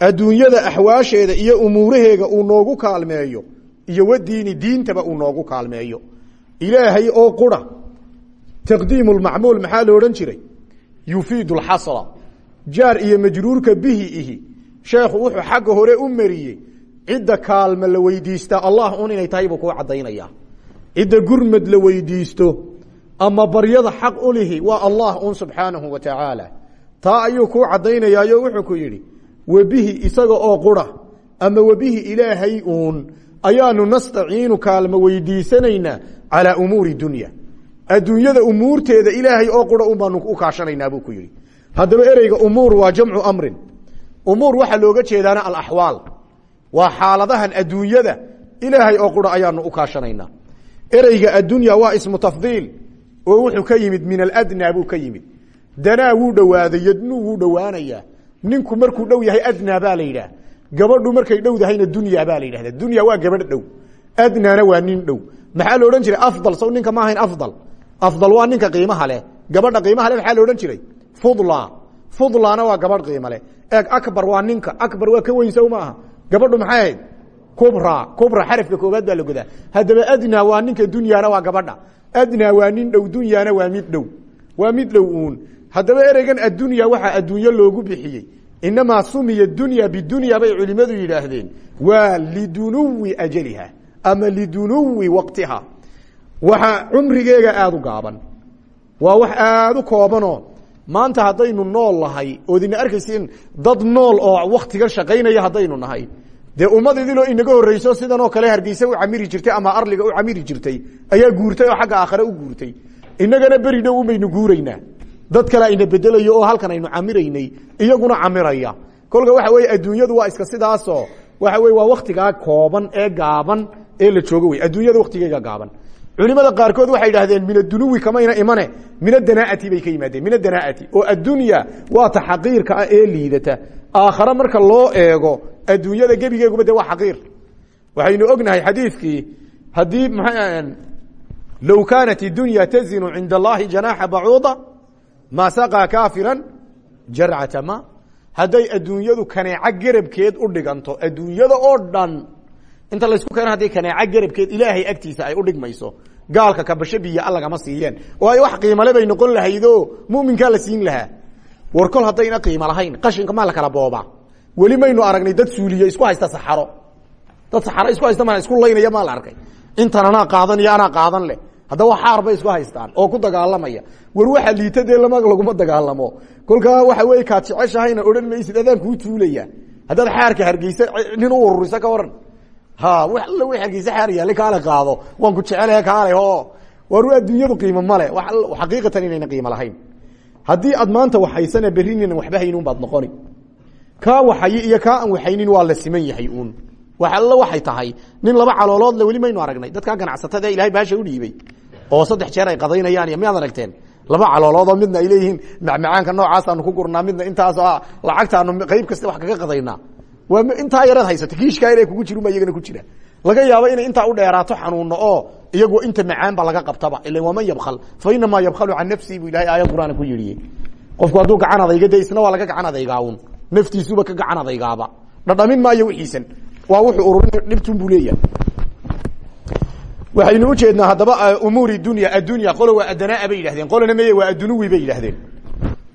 adduunyada axwaasheeda iyo umuuraheega uu noogu kaalmeeyo iyo wadiini diintaba uu noogu kaalmeeyo. Ilaahay oo qura taqdiimu lmacmuul maxaa odhan jiray? Yufiidu lxasra jaar iyo majruurka bihi ihi. Sheekhu wuxuu xagga hore u mariyey cidda kaalma la weydiistaa allah un inay tahay buu kuu caddaynaya cidda gurmad la weydiisto ama baryada xaq u lihi waa allah un subxaanahu wa tacaala taa ayuu kuu caddaynayaayo wuxuu ku yidhi webihi isaga oo qura ama webihi ilaahay uun ayaanu nastaciinu kaalmo weydiisanaynaa calaa umuuri dunya. Adduunyada umuurteeda ilaahay oo qura un baanu u kaashanaynaa buu ku yidhi. Haddaba ereyga umuur waa jamcu amrin. Umuur waxaa looga jeedaana alaxwaal. Waa xaaladahan adduunyada ilaahay oo qura ayaanu u kaashanaynaa. Ereyga addunya waa ismu tafdiil oo wuxuu ka yimid min aladnaa buu ka yimid danaa wuu dhowaaday yadnuu wuu dhowaanayaa ninku markuu dhow yahay adnaa baa la yidhaah. Gabadhu markay dhowdahayna dunya baa la yidhahda dunya waa gabadh dhow. Adnaana waa nin dhow. Maxaa la odhan jiray? Afdal. Saw ninka ma afdal. Afdal waa ninka qiimaha leh. Gabadha qiimaha leh maxaa la odhan jiray? Fudla. Fudlana waa gabadh qiimo leh. Eeg akbar waa ninka. Akbar waa ka weyn sow gabadhu maxay ahayd? Kubra. Kubra xarafka koobaad baa la godaa. Haddaba adnaa waa ninka dunyaana waa gabadha. Adnaa waa nin dhow. Dunyaana waa mid dhow. Waa mid dhow uun haddaba ereygan addunya waxaa adduunyo loogu bixiyey. Inamaa sumiya dunya bidunya bay culimadu yidhaahdeen. Waa lidunuwi ajaliha ama lidunuwi waqtiha. Waxa cumrigeega aada u gaaban. Waa wax aada u koobanoo maanta haddaynu nool nahay oodina arkaysin dad nool oo waktigan shaqaynaya haddaynu nahay. Dee ummad idinoo inaga horreyso sidanoo kale hargeysa u camiri jirtay ama arliga u camiri jirtay ayaa guurtay oo xagga aakhare u guurtay. Inagana beri dhow unbaynu guuraynaa dad kale ayna bedelayo oo halkan aynu camiraynay iyaguna camiraya. Kolka waxa weye adduunyadu waa iska sidaasoo waxa weye waa waktigaa kooban ee gaaban ee la joogo wey adduunyada waktigeega gaaban. Culimada qaarkood waxay idhahdeen min adunuwi kamayna imane min adanaati bay ka yimaadeen. Min adanaati oo addunya waa ta ah ee liidata. Aakhare marka loo eego adduunyada gebigeeguba de waa xaqiir. Waxaynu ognahay xadiidkii haddii maa low kaanat idunya tazinu cinda allahi janaaxa bacuuda ma saqaa kaafiran jarcata ma? Hadday adduunyadu kaneeco garabkeed u dhiganto adduunyada oo dhan inta laysku keeno hadday kaneeco garabkeed ilaahay agtiisa ay u dhigmayso gaalka kabasho biyo allagama siiyeen. Ay wax qiimale bay noqon lahaydoo muminkaa la siin lahaa. War kol haddayna qiimo lahayn qashinka maa la kala boobaa weli maynu aragnay dad suuliye isku haysta saxaro. Dad saxaro isku haysta ma isku laynaya maa la arkay. Intan anaa qaadan iyo anaa qaadan leh haddaba xaar bay isku haystaan oo ku dagaalamaya. War waxa liita dee lama laguma dagaalamo. Kolkaa waxa wey kaad jeceshahayna odhan maysid adaan kuu tuulaya. Haddaad xaarka hargeysa nin u ururisa ka waran. Ha w alla w hargeysa xaar yaale kaale qaado. Waan ku jecelaha kaale o war adduunyadu qiimo male xaqiiqatan inayna qiimo lahayn. Haddii aad maanta waxaysana berrinina waxba haynin baad noqoni. Kaa waxay iyo kaa aan waxaynin waa la siman yahay uun. Wax alla waxay tahay. Nin laba calooloodle weli maynu aragnay. Dadkaa ganacsatada ilahay baasha u dhiibay oo saddex jeer ay qadaynayaan iyo miyaad aragteen? Laba calooloodoo midna ay leeyihiin macmacaanka noocaasanu ku gurnaa midna intaas lacagtaanu qayb kasta wax kaga qadaynaa. Waa intaa yareed haysato kiishkaa yar kugu jirunba iyagana ku jira. Laga yaabo inay intaa u dheeraato xanuuno oo iyagu inta macaan ba laga qabtaba ila waman yabkl fa inamaa yabkhalu can nafsii bu ilahay aayad quraan ku yidhi. Qofku hadduu gacan adayga de waa laga gacan adaygaawun naftiisuba ka gacan adaygaaba. Dhadhamin maayo wixiisan. Waa wuxuu ururin dhibtun buu leeyahay waxaynu ujeednaa haddaba umuuri dunya addunya qolo waa adanaa bay yidhahdeen qolona meye waa addunuwi bay yidhahdeen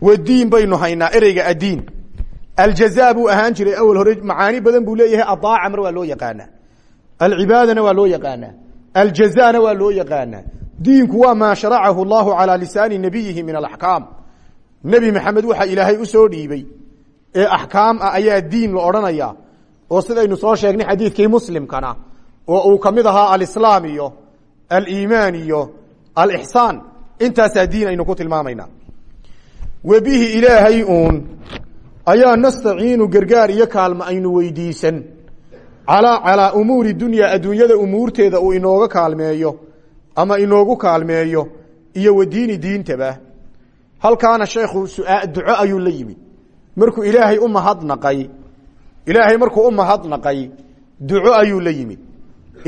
wadiin baynu haynaa ereyga addiin. Aljaza buu ahaan jiray awal hore macaani badan buu leeyahay adaaca mar waa loo yaqaanaa. Alcibaadana waa loo yaqaanaa. Aljazana waa loo yaqaanaa. Diinku waa maa sharacahu llahu calaa lisaani nabiyihi min alaxkaam. Nebi maxamed waxaa ilaahay u soo dhiibay. Ee axkaam ah ayaa diin la odhanaya oo sidaynu soo sheegnay xadiidkii muslimkana oo uu ka mid ahaa alislaam iyo aliimaan iyo alixsaan. Intaasaa diin aynu ku tilmaamaynaa webihi ilaahay uun ayaa nastaciinu gargaar iyo kaalmo aynu weydiisan. Alaa calaa umuuri dunya adduunyada umuurteeda uu inooga kaalmeeyo ama inoogu kaalmeeyo iyo wadiini diintaba. Halkaana sheekhu duco ayuu la yimid. Markuu ilaahay u mahadnaqay ilaahay markuu u mahadnaqay duco ayuu la yimid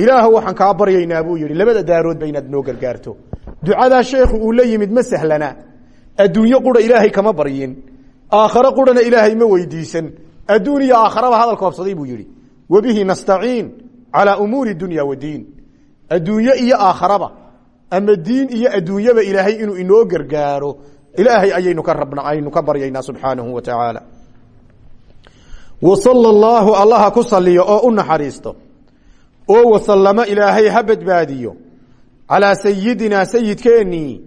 ilaahu waxaan kaa baryaynaa buu yihi labada daaroodba inaad noo gargaarto. Ducadaa sheekhu uu la yimid ma sahlana. Adduunyo qura ilaahay kama baryin. Aakhare qurana ilaahay ma weydiisan. Adduun iyo aakharaba hadal koobsaday buu yihi wabihi nastaciin calaa umuuri dunya wadiin adduunyo iyo aakharaba ama diin iyo adduunyaba ilaahay inuu inoo gargaaro ilaahay ayaynu ka rabna aynu ka baryaynaa subxaanahu wa tacaala. Wa sala allaahu ku saliyo oo u naxariisto oo wasallamo ilaahay ha badbaadiyo. Calaa sayidinaa sayidkeennii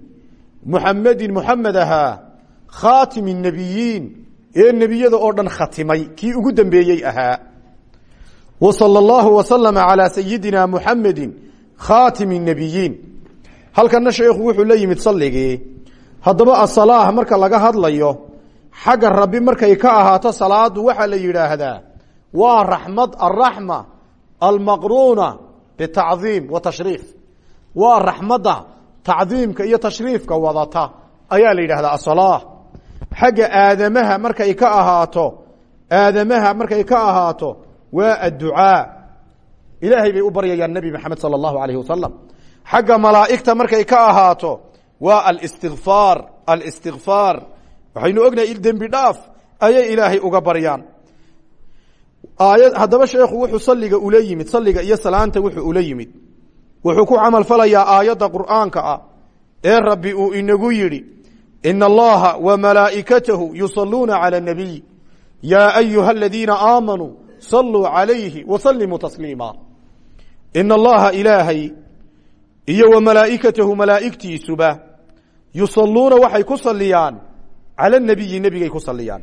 muxamedin muxamed ahaa khaatimi nebiyiin ee nebiyada oo dhan khatimay kii ugu dambeeyey ahaa sala allahu wasalama calaa sayidina muxamedin khaatimi nebiyiin halkana sheekhu wuxuu la yimid salligii haddaba asalaah marka laga hadlayo xagga rabbi markay ka ahaato salaadu waxaa la yidhaahdaa waa raxmad araxma almaqruuna bitacdiim wa tashriif waa raxmadda tacdiimka iyo tashriifka wadata. Ayaa la yidhahdaa asalaah xagga aadamaha markay ka ahaato aadamaha markay ka ahaato waa adducaa. Ilaahay bay u baryayaan nebi maxamed sala allahu alayh wasalam xagga malaa'igta markay ka ahaato waa alistikfaar alistikfaar waxaynu ognahay dembi dhaaf ayay ilaahay uga baryaan aayad haddaba sheekhu wuxuu salliga ula yimid salliga iyo salaanta wuxuu ula yimid. Wuxuu ku camal falayaa aayadda qur'aanka ah ee rabbi uu inagu yidhi ina allaha wa malaa'ikatahu yusaluuna calى nabiy yaa ayuha aladiina aamanuu saluu calayhi wasalimuu tasliima ina allaha ilaahay iyo wa malaa'ikatahu malaa'igtiisuba yusaluuna waxay ku saliyaan cala nabiyi nebigay ku saliyaan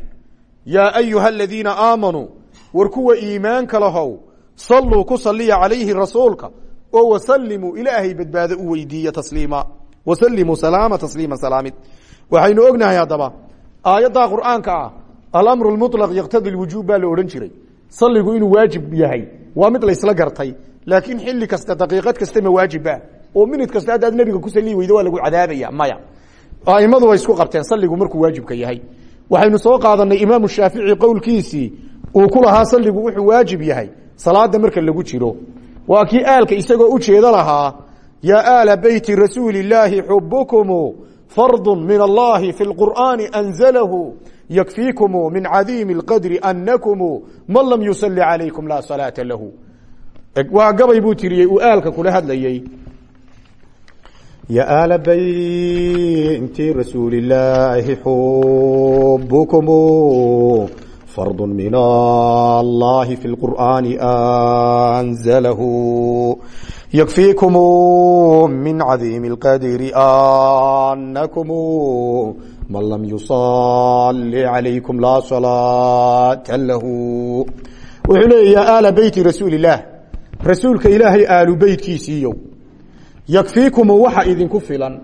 yaa ayuha aladiina aamanuu war kuwa iimaanka lahow saluu ku saliya calayhi rasuulka. Oo wasalimuu ilaahay badbaado u weydiiya tasliima. Wasalimuu salaama tasliima salaamid. Waxaynu ognahay haddaba aayaddaa qur'aanka ah alamru mulaq yaqtadi wujuub baa la odhan jiray. Saligu inuu waajib yahay. Waa mid laysla gartay. Laakiin xili kasta daqiiqad kasta ma waajiba oo minid kasta haddaad nebiga ku saliyi weydo lagu cadaabaya maya. Aimadu way isku qabteen saligu markuu waajibka yahay. Waxaynu soo qaadanay imaamu shaafici qowlkiisii uu ku lahaa saligu wuxuu waajib yahay. Salaada marka lagu jiro. Waa kii aalka isagoo ujeedo lahaa yaa aala beyti rasuuli illaahi xubukumu fardu min allahi fi lqur'aani anzalahu yakfiikumu min cadiimi اlqadri anakumu man lam yusali calaykum laa salaata lahu. Waa gabay buu tiriyey aalka kula hadlayey. Ya aala beyti rasuuli illaahi xubukumu فرض من الله في القرآن أنزله يكفيكم من عظيم القدر أنكم من لم يصل عليكم لا صلاة له وحلي يا آل بيت رسول الله رسولك إلهي آل بيتكيسيو يكفيكم وحا إذن كفلا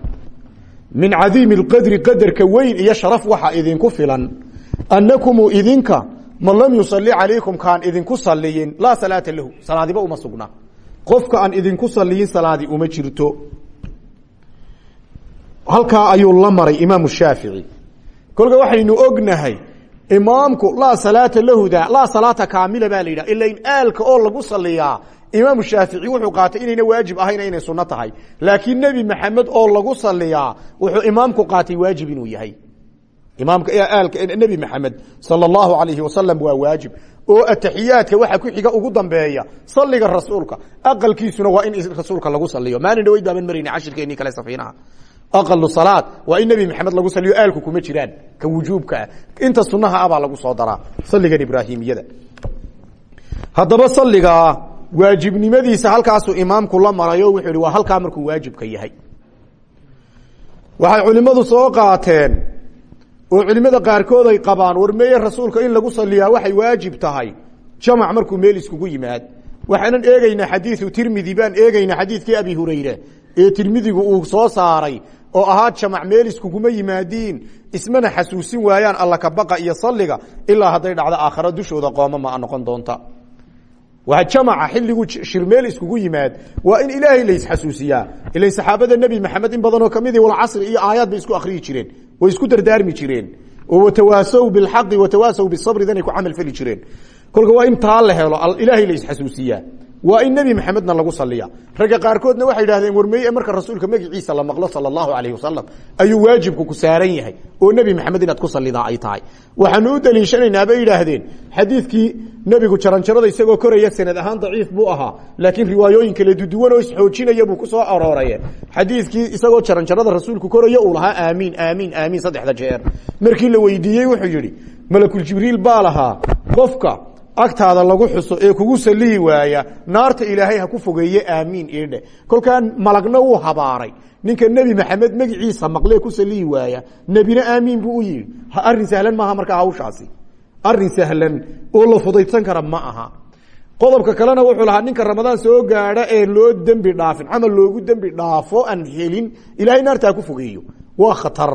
من عظيم القدر قدر كوين يشرف وحا إذن كفلا annakumu idinka man lam yusali calaykum kaan idinku saliyin laa salaata lahu. Salaadiba uma sugna. Qofka aan idinku saliyin salaadi uma jirto. Halkaa ayuu la maray imaamu shaafici. Kolka waxaynu ognahay imaamku laa salaata lahuda laa salaata kaamila baa la yidhah ila in aalka oo lagu saliyaa imaamu shaafici wuxuu qaatay inayna waajib ahayn inay sunno tahay. Laakiin nebi maxamed oo lagu saliyaa wuxuu imaamku qaatay waajib inuu yahay imaamka nebi maxamed sala allahu alayhi wasalam waa waajib. Oo ataxiyaadka waxa ku xiga ugu dambeeya saliga rasuulka. Aqalkiisuna waa in rasuulka lagu saliyo maalin dhaweyd baaban marayna cashirkeennii kale safiinaha. Aqalu salaad waa in nebi maxamed lagu saliyo aalku kuma jiraan ka wujuubka. Inta sunaha ah lagu soo daraa saligan ibraahimiyada. Haddaba saligaa waajibnimadiisa halkaasuu imaamku la marayo wuxuu ihi waa halkaa markuu waajibka yahay. Waxay culimmadu soo qaateen oo culimmada qaarkood ay qabaan war meeye rasuulka in lagu saliyaa waxay waajib tahay. Jamac markuu meel iskugu yimaad. Waxaanan eegeynaa xadiiu tirmidi baan eegeynaa xadiidkii abi hurayre ee tirmidigu uu soo saaray oo ahaa jamac meel iskuguma yimaadiin ismana xasuusin waayaan alla kabaqa iyo saliga ilaa hadday dhacdo aakhara dushooda qooma ma noqon doonta waa jamaca xilligu shirmeel iskugu yimaad. Waa in ilaahay laysxasuusiyaa ilan saxaabada nebi maxamed in badanoo kamidi walcasri iyo aayaad bay isku akriyi jireen. Way isku dardaarmi jireen. Oo watawaasow bilxaqi watawaasow bisabri danay ku camal fali jireen. Kolka waa in taa la helo ilaahay laysxasuusiyaa waa in nebi maxamedna lagu saliya ragga qaarkoodna waxay idhahdeen warmeye marka rasuulka magiciisa la maqlo sala allahu alayh wasalam ayuu waajibku ku saaran yahay oo nebi maxamed inaad ku salidaa ay tahay. Waxaanu u daliishanaynaa bay idhaahdeen xadiidkii nebigu jaranjarada isagoo koraya sanad ahaan daciif buu ahaa laakiin riwaayooyin kale duduwan oo isxoojinaya buu ku soo arooraye xadiidkii isagoo jaranjarada rasuulku koraya uu lahaa aamiin aamiin aamiin saddexda jeer. Markii la weydiiyey wuxuu yidhi malakuljibriil baa lahaa qofka agtaada lagu xuso ee kugu salihi waaya naarta ilaahay ha ku fogeeye aamiin idhe kolkaa malagna wuu habaaray. Ninka nebi maxamed magiciisa maqlee ku salihi waaya nebina aamiin buu u yihi arrin sahlan maaha markaa hawshaasi. Arin sahlan oo la fudaydsan kara ma aha. Qodobka kalena wuxuu lahaa ninka ramadaan soo gaadha ee loo dembi dhaafin camal loogu dembi dhaafo aan helin ilahay naarta ha ku fogeeyo. Waa khatar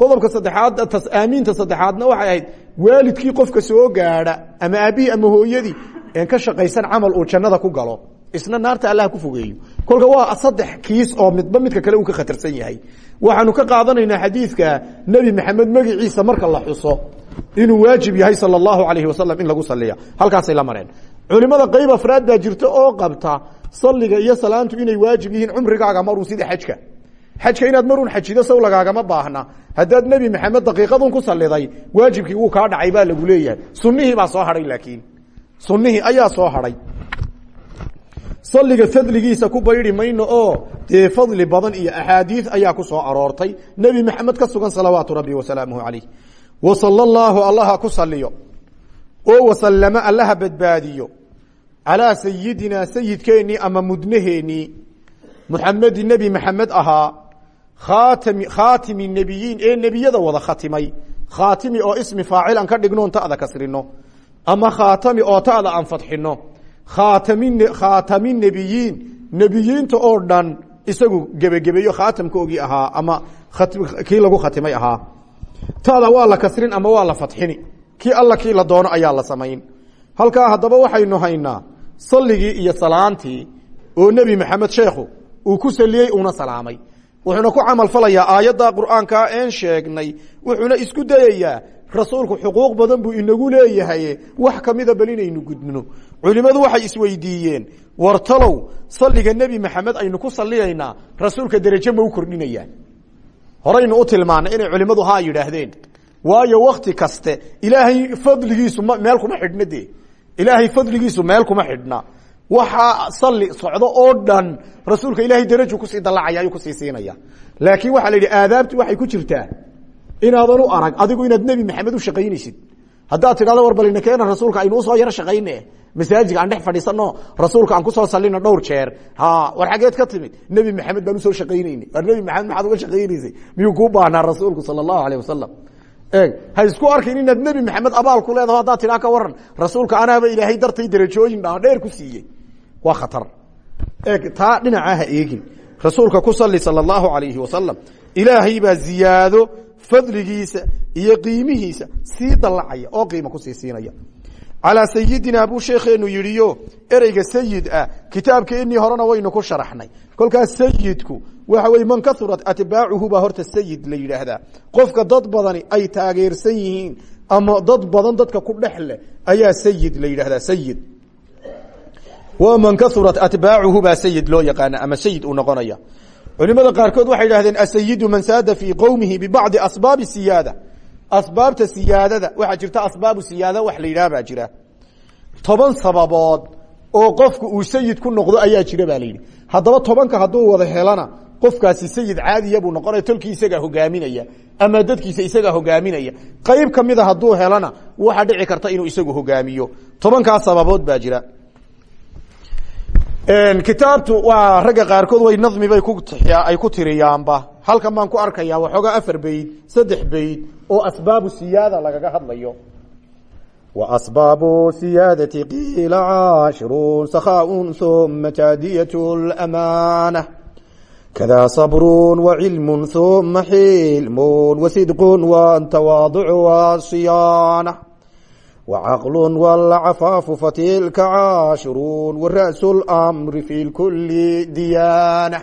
qodobka saddexaad aamiinta saddexaadna waxay ahayd waalidkii qofka soo gaadha ama aabihii ama hooyadii en ka shaqaysan camal uu jannada ku galo isna naarta allah ku fogeeyo. Kolka waa saddex kiis oo midba midka kale uu ka khatarsan yahay. Waxaanu ka qaadanaynaa xadiidka nebi maxamed magiciisa marka la xuso inuu waajib yahay sala allahu wasalam in lagu saliya halkaasay la mareen. Culimada qayb afraad baa jirta oo qabta saliga iyo salaantu inay waajib yihiin cumrigaaga maruu sida xajka xajka inaad marun xajido saw lagaagama baahna. Haddaad nebi maxamed daqiiqadun ku saliday waajibkii wuu kaa dhacay baa lagu leeyahay. Sunihii baa soo hadhay laakiin. Sunihii ayaa soo hadhay saliga fadligiisa ku baydi mayno oo dee fadli badan iyo axaadiid ayaa ku soo aroortay. Nebi maxamed ka sugan salawaatu rabbi wasalaamuhu calayh wa sala allaahu allaha ku saliyo oo wasalama allaha badbaadiyo. Calaa sayidinaa sayidkeennii ama mudnaheenii muxamedi nebi maxamed ahaa khaatimi nebiyiin ee nebiyada wada khatimay. Khaatimi oo ismi faacil aan ka dhignoon ta'da kasrino ama khaatami oo ta'da aan fadxino khaatami nebiyiin. Nebiyiinta oo dhan isagu gebagebeeyo khaatamkoogii ahaa ama kii lagu khatimay ahaa. Ta'da waa la kasrin ama waa la fadxini kii alla kii la doono ayaa la samayn. Halkaa haddaba waxaynu haynaa salligii iyo salaantii oo nebi maxamed sheekhu uu ku saliyey uuna salaamay wuxuuna ku camal falayaa aayadda qur'aankaa een sheegnay wuxuuna isku dayayaa rasuulku xuquuq badan buu inagu leeyahay wax kamida bal inaynu gudbino culimmadu waxay isweydiiyeen war talow salliga nebi maxamed aynu ku saliyaynaa rasuulka derajo ma u kordhinayaan. Horaynu u tilmaanay inay culimmadu haa yidhaahdeen waayo wakti kaste ilaahay fadligiisu meel kuma xidhna de ilaahay fadligiisu meel kuma xidhna waxaa sali socdo oo dhan rasuulka ilahay daraju ku sii dalacaya ayuu ku sii siinaya. Laakiin waxaa la yidhi aadaabtu waxay ku jirtaa inaadan u arag adigu inaad nebi maxamed u shaqaynaysid haddaad tidhahdo war balina keena rasuulka aynu u soo yaro shaqayne. Masaajig aan dhex fadhiisano rasuulka aan ku soo salino dhowr jeer. Ha war xageed ka timid. Nebi maxamed baan u soo shaqaynayne war nebi maxamed maxaad uga shaqaynaysay? Miyuu kuu baahnaa rasuulku sala allahu alayh wasalam ha isku arkin inaad nebi maxamed abaal ku leedaho haddaad tidhaa ka waran rasuulka anaaba ilaahay dartay derajooyin dhaadheer ku siiyey waa khatar. Eeg taa dhinacaa ha eegin. Rasuulka ku sali sala allahu alayhi wasalam ilaahay baa ziyaado fadligiisa iyo qiimihiisa sii dallacaya oo qiimo ku sii siinaya. Calaa sayidina buu sheekeenu yidhiyo ereyga sayid ah kitaabkeennii horena waynu ku sharaxnay. Kolkaas sayidku waxa weye man kaurat atbaacuhu baa horta sayid la yidhaahdaa. Qofka dad badani ay taageersan yihiin ama dad badan dadka ku dhex leh ayaa sayid la yidhahdaa sayid man kaurat atbaacuhu baa sayid loo yaqaana ama sayid uu noqonaya culimada waxay idhahdeen asayidu man saada fii qowmihi bibacdi asbaabi siyaada asbaabta siyaadada waxaa jirta asbaabu siyaada wax la yidhaha baa jira toban sababood oo qofku uu sayid ku noqdo ayaa jira baa la yidhi haddaba tobanka hadduu wada helana qofkaasi sayid caadiya buu noqonaya tolkii isagaa hogaaminaya ama dadkiisa isagaa hogaaminaya qayb kamida hadduu helana dhici karta inuu isagu hogaamiyo tobankaas sababood baa jira kitaabtu waa ragga qaarkood way nadmi bay ay ku tiriyaanba. Halkan baan ku arkaya waxoogaa afar bayd saddex bayd oo asbaabu siyaada lagaga hadlayo. Asbaabu siyaadati qiila caashirun sakhaun uma taadiyat lamaana kada sabrun wacilmun uma xilmun wasidqun watawaadic wasiyaana وcqل والcفاaف fatilka cاashir وraأس الأمr في kuli diyاnة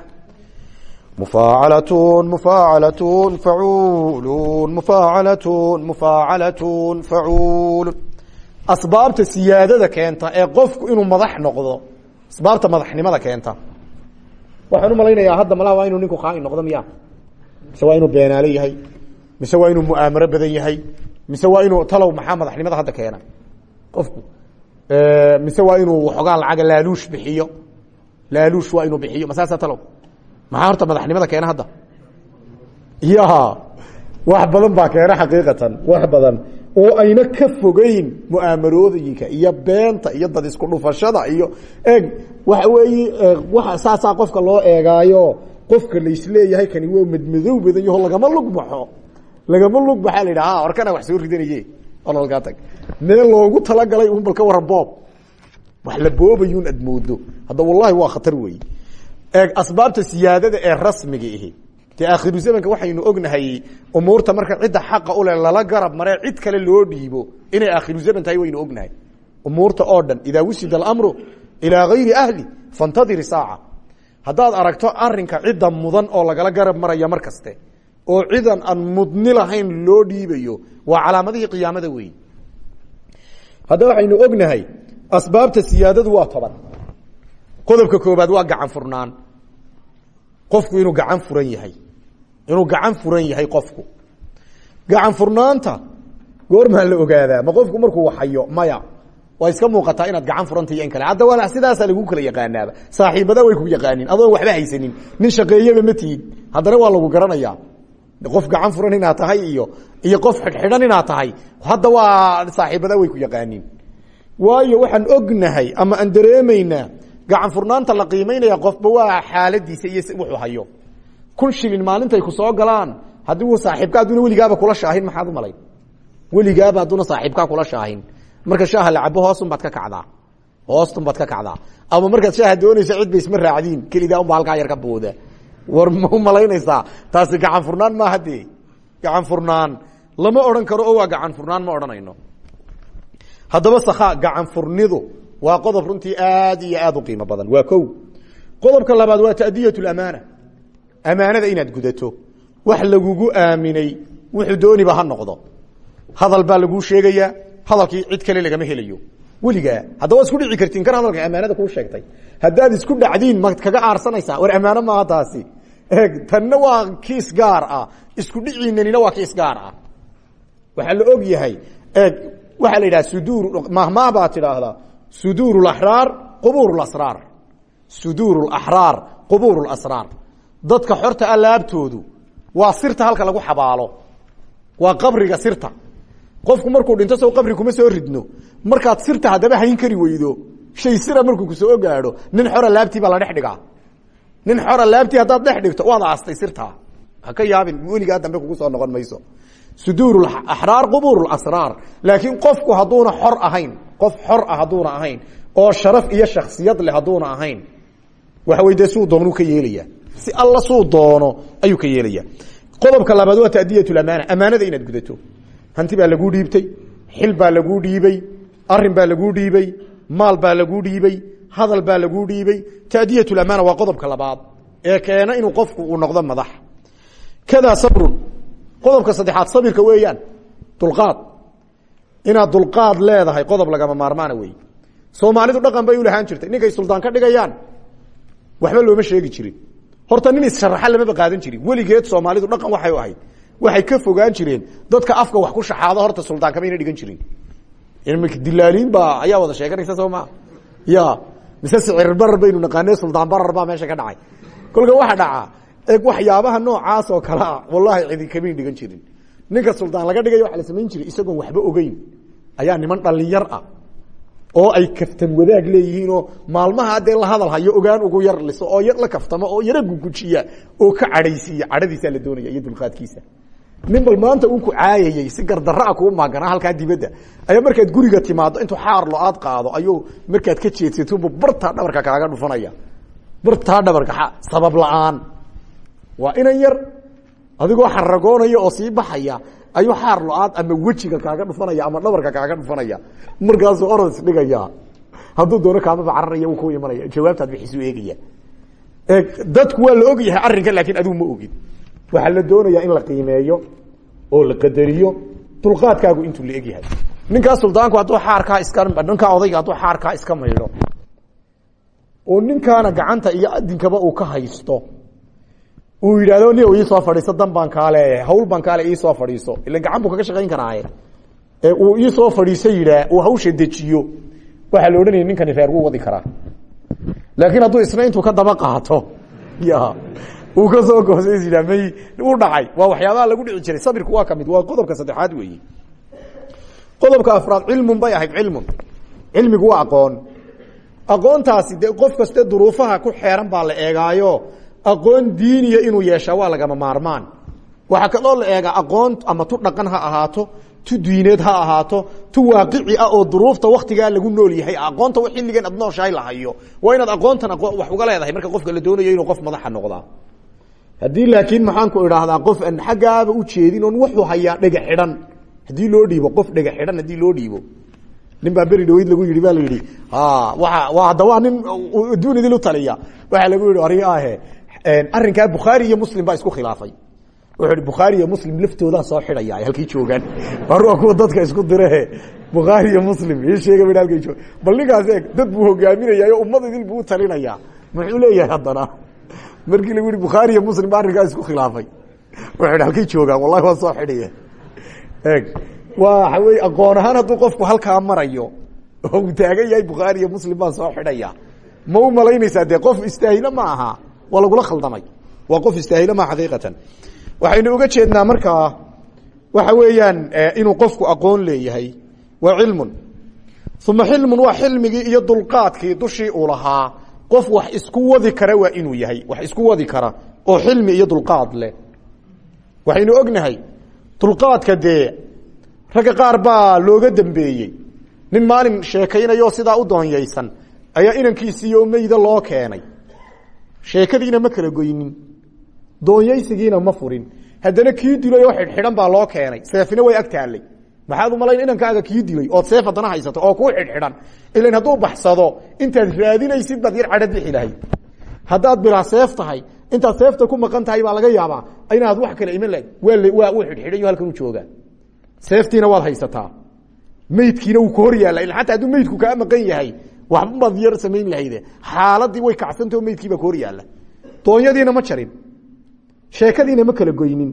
مفاacلة مفاacلة فعuل مفاacلة مفاacلة فعuل asbaabta siyaadada keenta ee qofku inuu madax noqdo asbaabta madaxnimada keenta waxaan u malaynayaa hadda malaa waa inuu ninku khaain noqdo miya mise waa inuu beenaale yahay mise waa inuu mu'aamaro badan yahay mise waa inuu talow maxaa madaxnimada hadda keena? Qofku. Mise waa inuu waxoogaa lacaga laaluush bixiyo? Laaluush waa inuu bixiyo masaasa talow? Maxaa horta madaxnimada keena hadda? Ya wax badan baa keena xaqiiqatan wax badan. Oo ayna ka fogeyn mu'aamarooyinka iyo beenta iyo dad isku dhufashada iyo eg waxa weeye wa saasaa qofka loo eegaayo. Qofka laisleeyahay kani waa madmadow badan yaho lagama lugbaxo lagama lug baxaa la yidhaha warkana wax soo ridanaye ololkaa tag. Meel loogu talagalay un bal waran boob. Wax la boobayun ad moodo hadda wallahi waa khatar wey eeg asbaabta siyaadada ee rasmiga ihi. Dee aakhiru zamanka waxaynu ognahay umuurta marka cidda xaqa ule lala garab maree cid kale loo dhiibo inay aakhiru zaman tahay waynu ognahay. Umuurta oo dhan idaa wusida alamru ilaa gayri ahli fantadiri saaca. Haddaad aragto arinka cidda mudan oo lagala garab maraya mar oo cidan aan mudni lahayn loo dhiibayo waa calaamadihii qiyaamada wey hadda waxaynu ognahay asbaabta siyaadadu waa toban. Qodobka koobaad waa gacan furnaan. Qofku inuu gacan furan yahay. Inuu gacan furan yahay qofku. Gacan furnaanta goormaa la ogaadaa ma qofku markuu waxayo maya waa iska muuqataa inaad gacan furanta in kale. Hadda waa sidaasaa lagu kala yaqaanaaba. Saaxiibada way ku yaqaanin adoon waxba haysanin. Nin shaqeeyaba ma tihid haddana waa lagu garanaya qof gacan furan inaad tahay iyo iyo qof xidhxidhan inaad tahay. Hadda waa saaxiibada way ku yaqaanin waayo waxaan ognahay ama aan dareemaynaa gacan furnaanta la qiimaynaya qofba waa xaaladiisa iyo wuxuu hayo. Kun shilin maalintay ku soo galaan haddii uu saaxiibka aduna weligaaba kula shaahin maxaad u malay weligaaba hadduna saaxiibkaa kula shaahin. Marka shaaha la cabo hoosun baad ka kacdaa. Hoostun baad ka kacdaa. Ama markaad shaaha doonaysa cid ba isma raacdiin. Kelidaa unba halkaa yar ka booda war ma u malaynaysaa? Taasi gacan furnaan maaha dee gacan furnaan. Lama odhan karo oo waa gacan furnaan ma odhanayno. Haddaba sakhaa gacan furnidu waa qodob runtii aad iyo aad u qiimo badan. Waa ko qodobka labaad waa ta'diyat lamaana amaanada inaad gudato. Wax lagugu aaminay wuxuu dooniba ha noqdo. Hadal baa laguu sheegayaa. Hadalkii cid kale lagama helayo weligaa hadda waa isku dhici kartiin kan hadalka amaanada kuu sheegtay haddaad isku dhacdiin ma kaga aarsanaysaa war amaano maaha taasi eeg tanna waa kiis gaar ah isku dhiciinanina waa kiis gaar ah waxaa la og yahay eeg waxaa la yidhaha suduur mahmaah baa tidhaahdaa suduur اaxraar qubuur اasraar suduur اaxraar qubuur اlasraar dadka xorta alaabtoodu waa sirta halka lagu xabaalo waa qabriga sirta qofku markuu dhinto sow qabri kuma soo ridno. Markaad sirta haddaba hayn kari weydo. Shay sira markuu ku soo gaadho nin xora laabtii baa la dhex nin xora laabtii haddaad dhex waad aastay sirtaa. Ha ka yaabin weligaa dambe kugu soo noqon mayso. Suduur axraar qubuur asraar. Laakiin qofku hadduuna xor ahayn qof xor ah hadduuna ahayn oo sharaf iyo shaksiyad leh hadduuna ahayn waxa wey suu doonuu ka yeelaya si alla suu doono ayuu ka yeelaya qodobka labaad waa ta'diyat lamaana amaanada inaad gudato hanti baa laguu dhiibtay xil baa laguu dhiibey arrin baa laguu dhiibey maal baa laguu dhiibey hadal baa laguu dhiibey ta'diyat lamaana waa qodobka labaad ee keena inuu qofku uu noqdo madax. Kadaa sabrun qodobka saddexaad sabirka weeyaan dulqaad. Inaad dulqaad leedahay qodob lagama maarmaana wey soomaalidu dhaqan bay u lahaan jirtay ninkay suldaan ka dhigayaan waxba looma sheegi jirin. Horta nin issharaxa lamaba qaadan jirin. Weligeed soomaalidu dhaqan waxay u ahayd waxay ka fogaan jireen dadka afka wax ku shaxaado horta suldaan kamayna dhigan jirin. Dilaaliin baa ayaa wada sheeganaysa soo ya mise sicir baynu naqaane suldaan barar baa meesha ka dhacay. Kolka waxa dhacaa eg waxyaabaha noocaas oo kale ah wallahi cidi kamayn dhigan jirin. Ninka suldaan laga dhigaya waxa la samayn jiray isagoon waxba ogeyn ayaa niman dhalinyar ah oo ay kaftan wadaag leeyihiinoo maalmaha dee la hadal ogaan ugu yar liso oo yar la kaftamo oo yaro gugujiya oo ka cadhaysiiya cadhadiisaa la doonaya iyo dulqaadkiisa nin bal maanta uu ku caayayey si gardaraa kuu maaganaa halkaa dibadda. Ayaa markaad guriga timaado intuu xaar lo aad qaado ayuu markaad ka jeedsatubu bartaa dhabarka kaaga dhufanaya. Bartaa dhabarka sabab la'aan. Waa inan yar adigoo xaragoonaya oo sii baxaya ayuu xaar lo'aad ama wejiga kaaga dhufanaya ama dhabarka kaaga dhufanaya. Markaasuu orod isdhigaya hadduu doono kaamaba cararaya ku imanaya. Jawaabtaad bixisu eegaya. Dadku waa la og arrinka laakiin adigu ma ogin waxaa la doonayaa in la qiimeeyo oo la qadariyo dulqaadkaagu intuu la egyahay. Ninkaa suldaanku hadduu xaarkaa iska ninkaa odayga hadduu xaarkaa iska maydho oo ninkaana gacanta iyo adinkaba uu ka haysto. Uu yidhahdo ni iisoo fadhiiso dan baan kaa leeyahay hawl baan kaale iisoo fadhiiso. Ilan gacan buu kaga shaqayn karaaye uu iisoo fadhiiso yidhaa uu hawsha dejiyo. Waxaa la odhanaya ninkani reer wuu wadi karaa. Laakiin hadduu isna intuu ka daba qaato ya uu ka soo goosay yidhaa may u dhacay. Waa waxyaabaha lagu dhici jiray. Sabirku waa ka mid waa qodobka saddexaad weeye qodobka afraad cilmun bay ahayd cilmun. Cilmigu waa aqoon. Aqoontaasi dee qof kaste duruufaha ku xeeran baa la eegaayo. Aqoon diiniya inuu yeeshaa waa lagama maarmaan. Waxaa kaloo la eegaa aqoon ama tu dhaqan ha ahaato tu diineed ha ahaato tu waaqici ah oo duruufta waktigaa lagu nool yahay. Aqoonta xilligan ad nooshahay la hayo. Waa inaad aqoontan wax uga leedahay marka qofka la doonayo inuu qof madaxa noqdaa haddii laakiin maxaanku idhaahdaa qof aan xaggaaba ujeedin oon wuxuu hayaa dhega xidhan. Haddii loo dhiibo qof dhega xidhan haddii loo dhiibo. Nin baa beri dhaweyd lagu yidhi ba la yidhi waa hadda waa nin adduun idin u taliya. Waxaa lagu yihi ari ahe arrinkaa bukhaari iyo muslim baa isku khilaafay. Wuxuu ihi bukhaari iyo muslim laftoodaa soo xidhaya ay halkii joogaan. Waa kuwa dadka isku direhe bukhaari iyo muslim ii sheega ba halkay joog bal ninkaas eeg dad buu hogaaminayaa ummad idil buu u talinayaa. Muxuu leeyahay haddana markii lagu yihi bukhaari iyo muslim ba arrinkaa isku khilaafay. Wuxuu ihi halkay joogaan wallahi waa soo xidhaya eeg waxa wey aqoon ahaan hadduu qofku halkaa marayo oo uu taagan yahay bukhaari iyo muslim baan soo xidhaya ma u malaynaysaa dee qof istaahilo ma aha waa lagula khaldamay. Waa qof istaahilo ma xaqiiqatan. Waxaynu uga jeednaa markaa waxa weeyaan inuu qofku aqoon leeyahay waa cilmun. Uma xilmun waa xilmigii iyo dulqaadkii dushii uu lahaa qof wax isku wadi kara waa inuu yahay wax isku wadi kara oo xilmi iyo dulqaad leh. Waxaynu ognahay dulqaadka dee ragga qaar baa looga dambeeyey. Nin maalin sheekaynayo sidaa u doonyaysan ayaa inankiisiiyo meyda loo keenay. Sheekadiina ma kala goynin doonyaysigiina ma furin. Haddana kii dilay oo xidhxidhan baa loo keenay seefina way ag taallay maxaad u malayn inankaaga kii dilay? Ood seef haddana haysato oo kuu xidhxidhan. Ilan hadduu baxsado intaad raadinaysid baad yar cadho bixi lahayd haddaad seef tahay intaad seefta ku maqan tahay baa laga yaabaa inaad wax kale iman lahayd. Waa uu xidhxidhayo halkan u joogaa. Seeftiina waad haysataa. Meydkiina wuu ka hor yaalla hadduu meydku kaa maqan yahay waxbabaad yar samayn lahayde xaaladii way kacsantao meydkiibaa ka hor yaalla. Ma jarin. Sheekadiina ma kala goynin.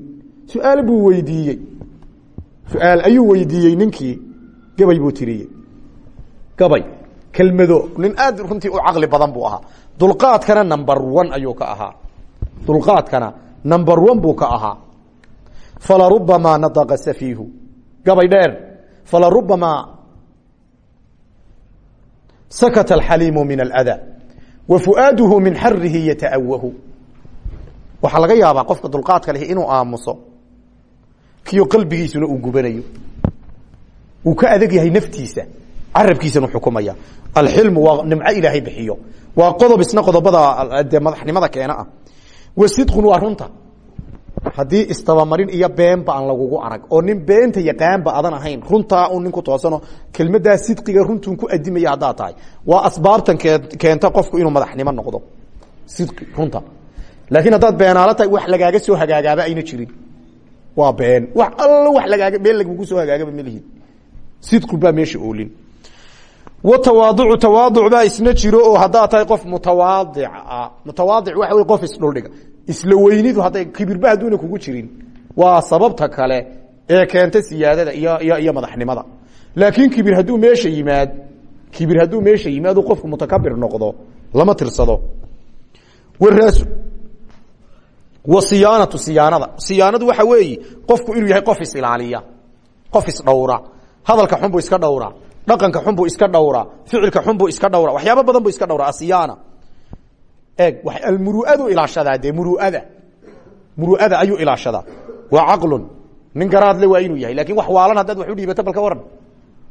Su'aal buu weydiiyey su'aal ayuu weydiiyey ninkii. Gabay buu tiriyey gabay. Kelmado nin aad runtii u caqli badan buu ahaa. Dulqaadkana number one ayuu ka ahaa. Dulqaadkana number one buu ka ahaa. Falarubamaa nadaqa safiihu. Gabay dheer. Falarubamaa sakata alxaliimu min alada wa fu'aaduhu min xarihi yata'awahu waxaa laga yaabaa qofka dulqaadka leh inuu aamuso kiyo qalbigiisuna uu gubanayo. Uu ka adag yahay naftiisa. Carabkiisanu xukumaya alxilmu waa nimco ilaahay bixiyo. Waa qodob isna qodobada madaxnimada keena ah. Wa sidqun waa runta. Haddii istabamarin iyo beenba aan lagugu arag oo nin beenta yaqaanba adan ahayn runtaa un nin toosano kelmadaa sidqiga runtun ku adimaya haddaad tahay. Waa asbaabtan keenta qofku inuu madaxnimo noqdo. Sidqi runta. Laakiin haddaad beenaalo wax lagaaga soo hagaagaaba ayna jirin waa been. Wax allo wa lagaaga been lagugu soo hagaagaba malihid sidqu baa meesha oolin. Watawaaducu tawaaduc baa isna jiro oo haddaad tahay qof mutawaadic ah. Mutawaadic waxa qof isdhuldhiga isla weynidu hadday kibirba hadduuna kugu jirin. Waa sababta kale ee keenta siyaadada iyo iyo madaxnimada. Laakiin kibir hadduu meesha yimaad kibir hadduu meesha yimaadu qofku mutakabir noqdo lama tirsado. Waraas wa siyaanatu siyaanada. Siyaanadu waxa weeye qofku inuu yahay qof isilaaliya qof isdhowra. Hadalka xunbuu iska dhowraa dhaqanka xunbuu iska dhowraa ficilka xunbuu iska dhowraa waxyaaba badan buu iska dhowraa asiyaana. Eeg almuru'adu ilaashadaa dee muru'ada. Muru'ada ayuu ilaashadaa waa caqlun. Nin garaadle waa inuu yahay laakiin wax waalan haddaad wax u dhiibato bal ka waran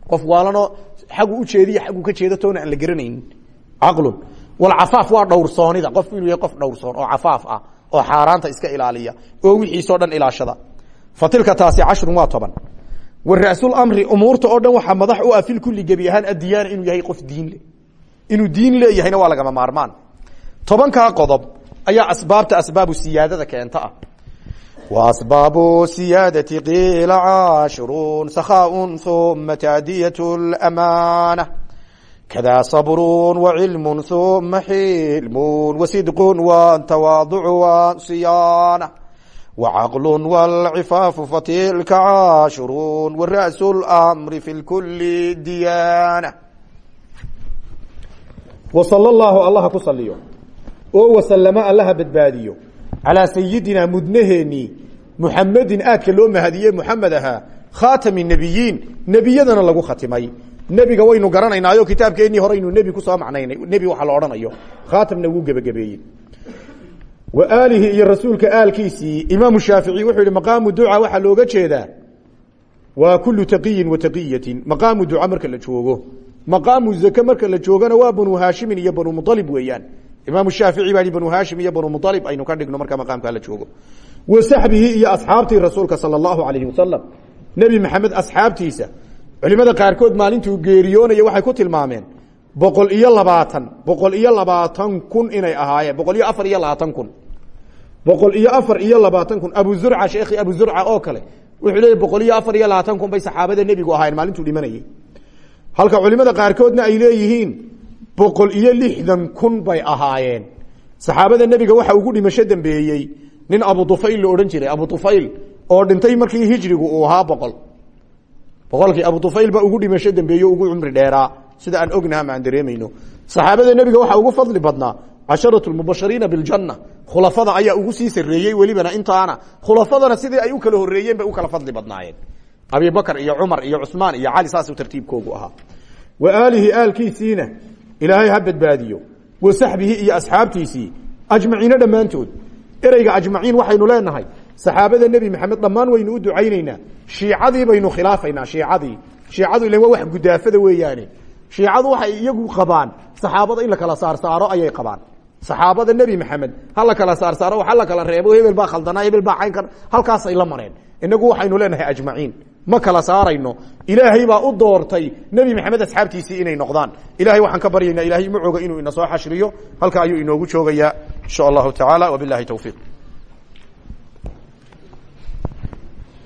qof waalanoo xagu ujeediya xaggu ka jeeda toona aan la garanaynin caqlun. Walcafaaf waa dhowrsoonida qofku inuu yahay qof dhowrsoon oo cafaaf ah oo xaaraanta iska ilaaliya oo wixiisoo dhan ilaashada fa tilka taasi cashrun waa toban wa ra'sulamri umuurta oo dhan waxaa madax u ah fil kulli gebi ahaan addiyaana inuu yahay qof diin le inuu diin leeyahayna waa lagama maarmaan tobankaa qodob ayaa asbaabta asbaabu siyaadada keenta ah وأسباب السيادة قيل عاشر سخاء ثم تأدية الأمانة كذا صبر وعلم ثم حلم وصدق وتواضع وصيانة وعقل والعفاف فتلك عاشر والرأس الأمر في الكل ديانة وصلى الله الله كصليه oo wasalama allaha badbaadiyo calaa sayidina mudnaheenii muxamedin aadka loo mahadiye muxamed ahaa khaatami nebiyiin nebiyadana lagu khatimay nebiga waynu garanaynaayo kitaabkeennii hore aynu nebi ku soo macnaynay. Nebi waxa la odhanayo. Khaatamna wuu gebagabeeyey. Wa aalihi iyo rasuulka aalkiisii imaamu shaafici wuxuu yihi maqaamu duca waxaa looga jeedaa waa kulu taqiyin wa taqiyatin. Maqaamu duca marka la joogo. Maqaamu zake marka la joogana waa banu haashimin iyo banu mualib weeyaan. Imaam shaafici baa banu haashim iyo banu mualib aynu ka dhigno marka maqaamkaa la joogo. Wa saxbihi iyo asxaabtii rasuulka sala allahu alayhi wasalam nebi maxamed asxaabtiisa culimada qaarkood maalintuu geeriyoonaya waxay ku tilmaameen boqol iyo labaatan boqol iyo labaatan kun inay ahaayeen boqol iyo afar iyo labaatan kun. Boqol iyo afar iyo labaatan kun abu zurca sheekhi abu zurca oo kale wuxuu leeyay boqol iyo afar iyo labaatan kun bay saxaabada nebigu ahaayeen maalintuu dhimanayay halka culimada qaarkoodna ay leeyihiin boqol iyo lixdan kun bay ahaayeen. Saxaabada nebiga waxa ugu dhimasho dambeeyey nin abu ufayl la odhan jiray abu ufayl oo dhintay markii hijrigu uu ahaa boqol boqolkii abu ufayl baa ugu dhimasho dambeeye ugu cumri dheeraa. Sida aan ognaha aan dareemayno. Saxaabada nebiga waxaa ugu fadli badnaa casharatu mubashiriina biljana khulafada ayaa ugu sii sareeyey welibana intaana. Khulafadana sidii ay u kala horeeyeen bay u kala fadli badnaayeen. Abibakr iyo cumar iyo cusmaan iyo cali saasuu tartiibkoogu ahaa. Wa aalihi aalkiisiina ilaahay ha badbaadiyo. Wa saxbihi iyo asxaabtiisii ajmaciina dhammaantood. Ereyga ajmaciin waxaynu leenahay saxaabada nebi maxamed dhammaan waynu u ducaynaynaa. Shiicadii baynu khilaafaynaa shiicadii. Shiicadu ilan waa wax gudaafada weeyaane. Shiicadu waxay iyagu qabaan. Saxaabada in la kala saarsaaro ayay qabaan. Saxaabada nebi maxamed ha la kala saarsaaro waxa la kala reebo hebel baa khaldanaa hebel baa caynkan halkaasay la mareen. Inagu waxaynu leenahay ajmaciin. Ma kala saarayno. Ilaahay baa u doortay nebi maxamed asxaabtiisii inay noqdaan. Ilahay waxaan ka baryaynaa ilahay macooga inuu ina soo xashriyo halka ayuu inoogu joogayaa insha allahu tacaala wabilahi towfiiq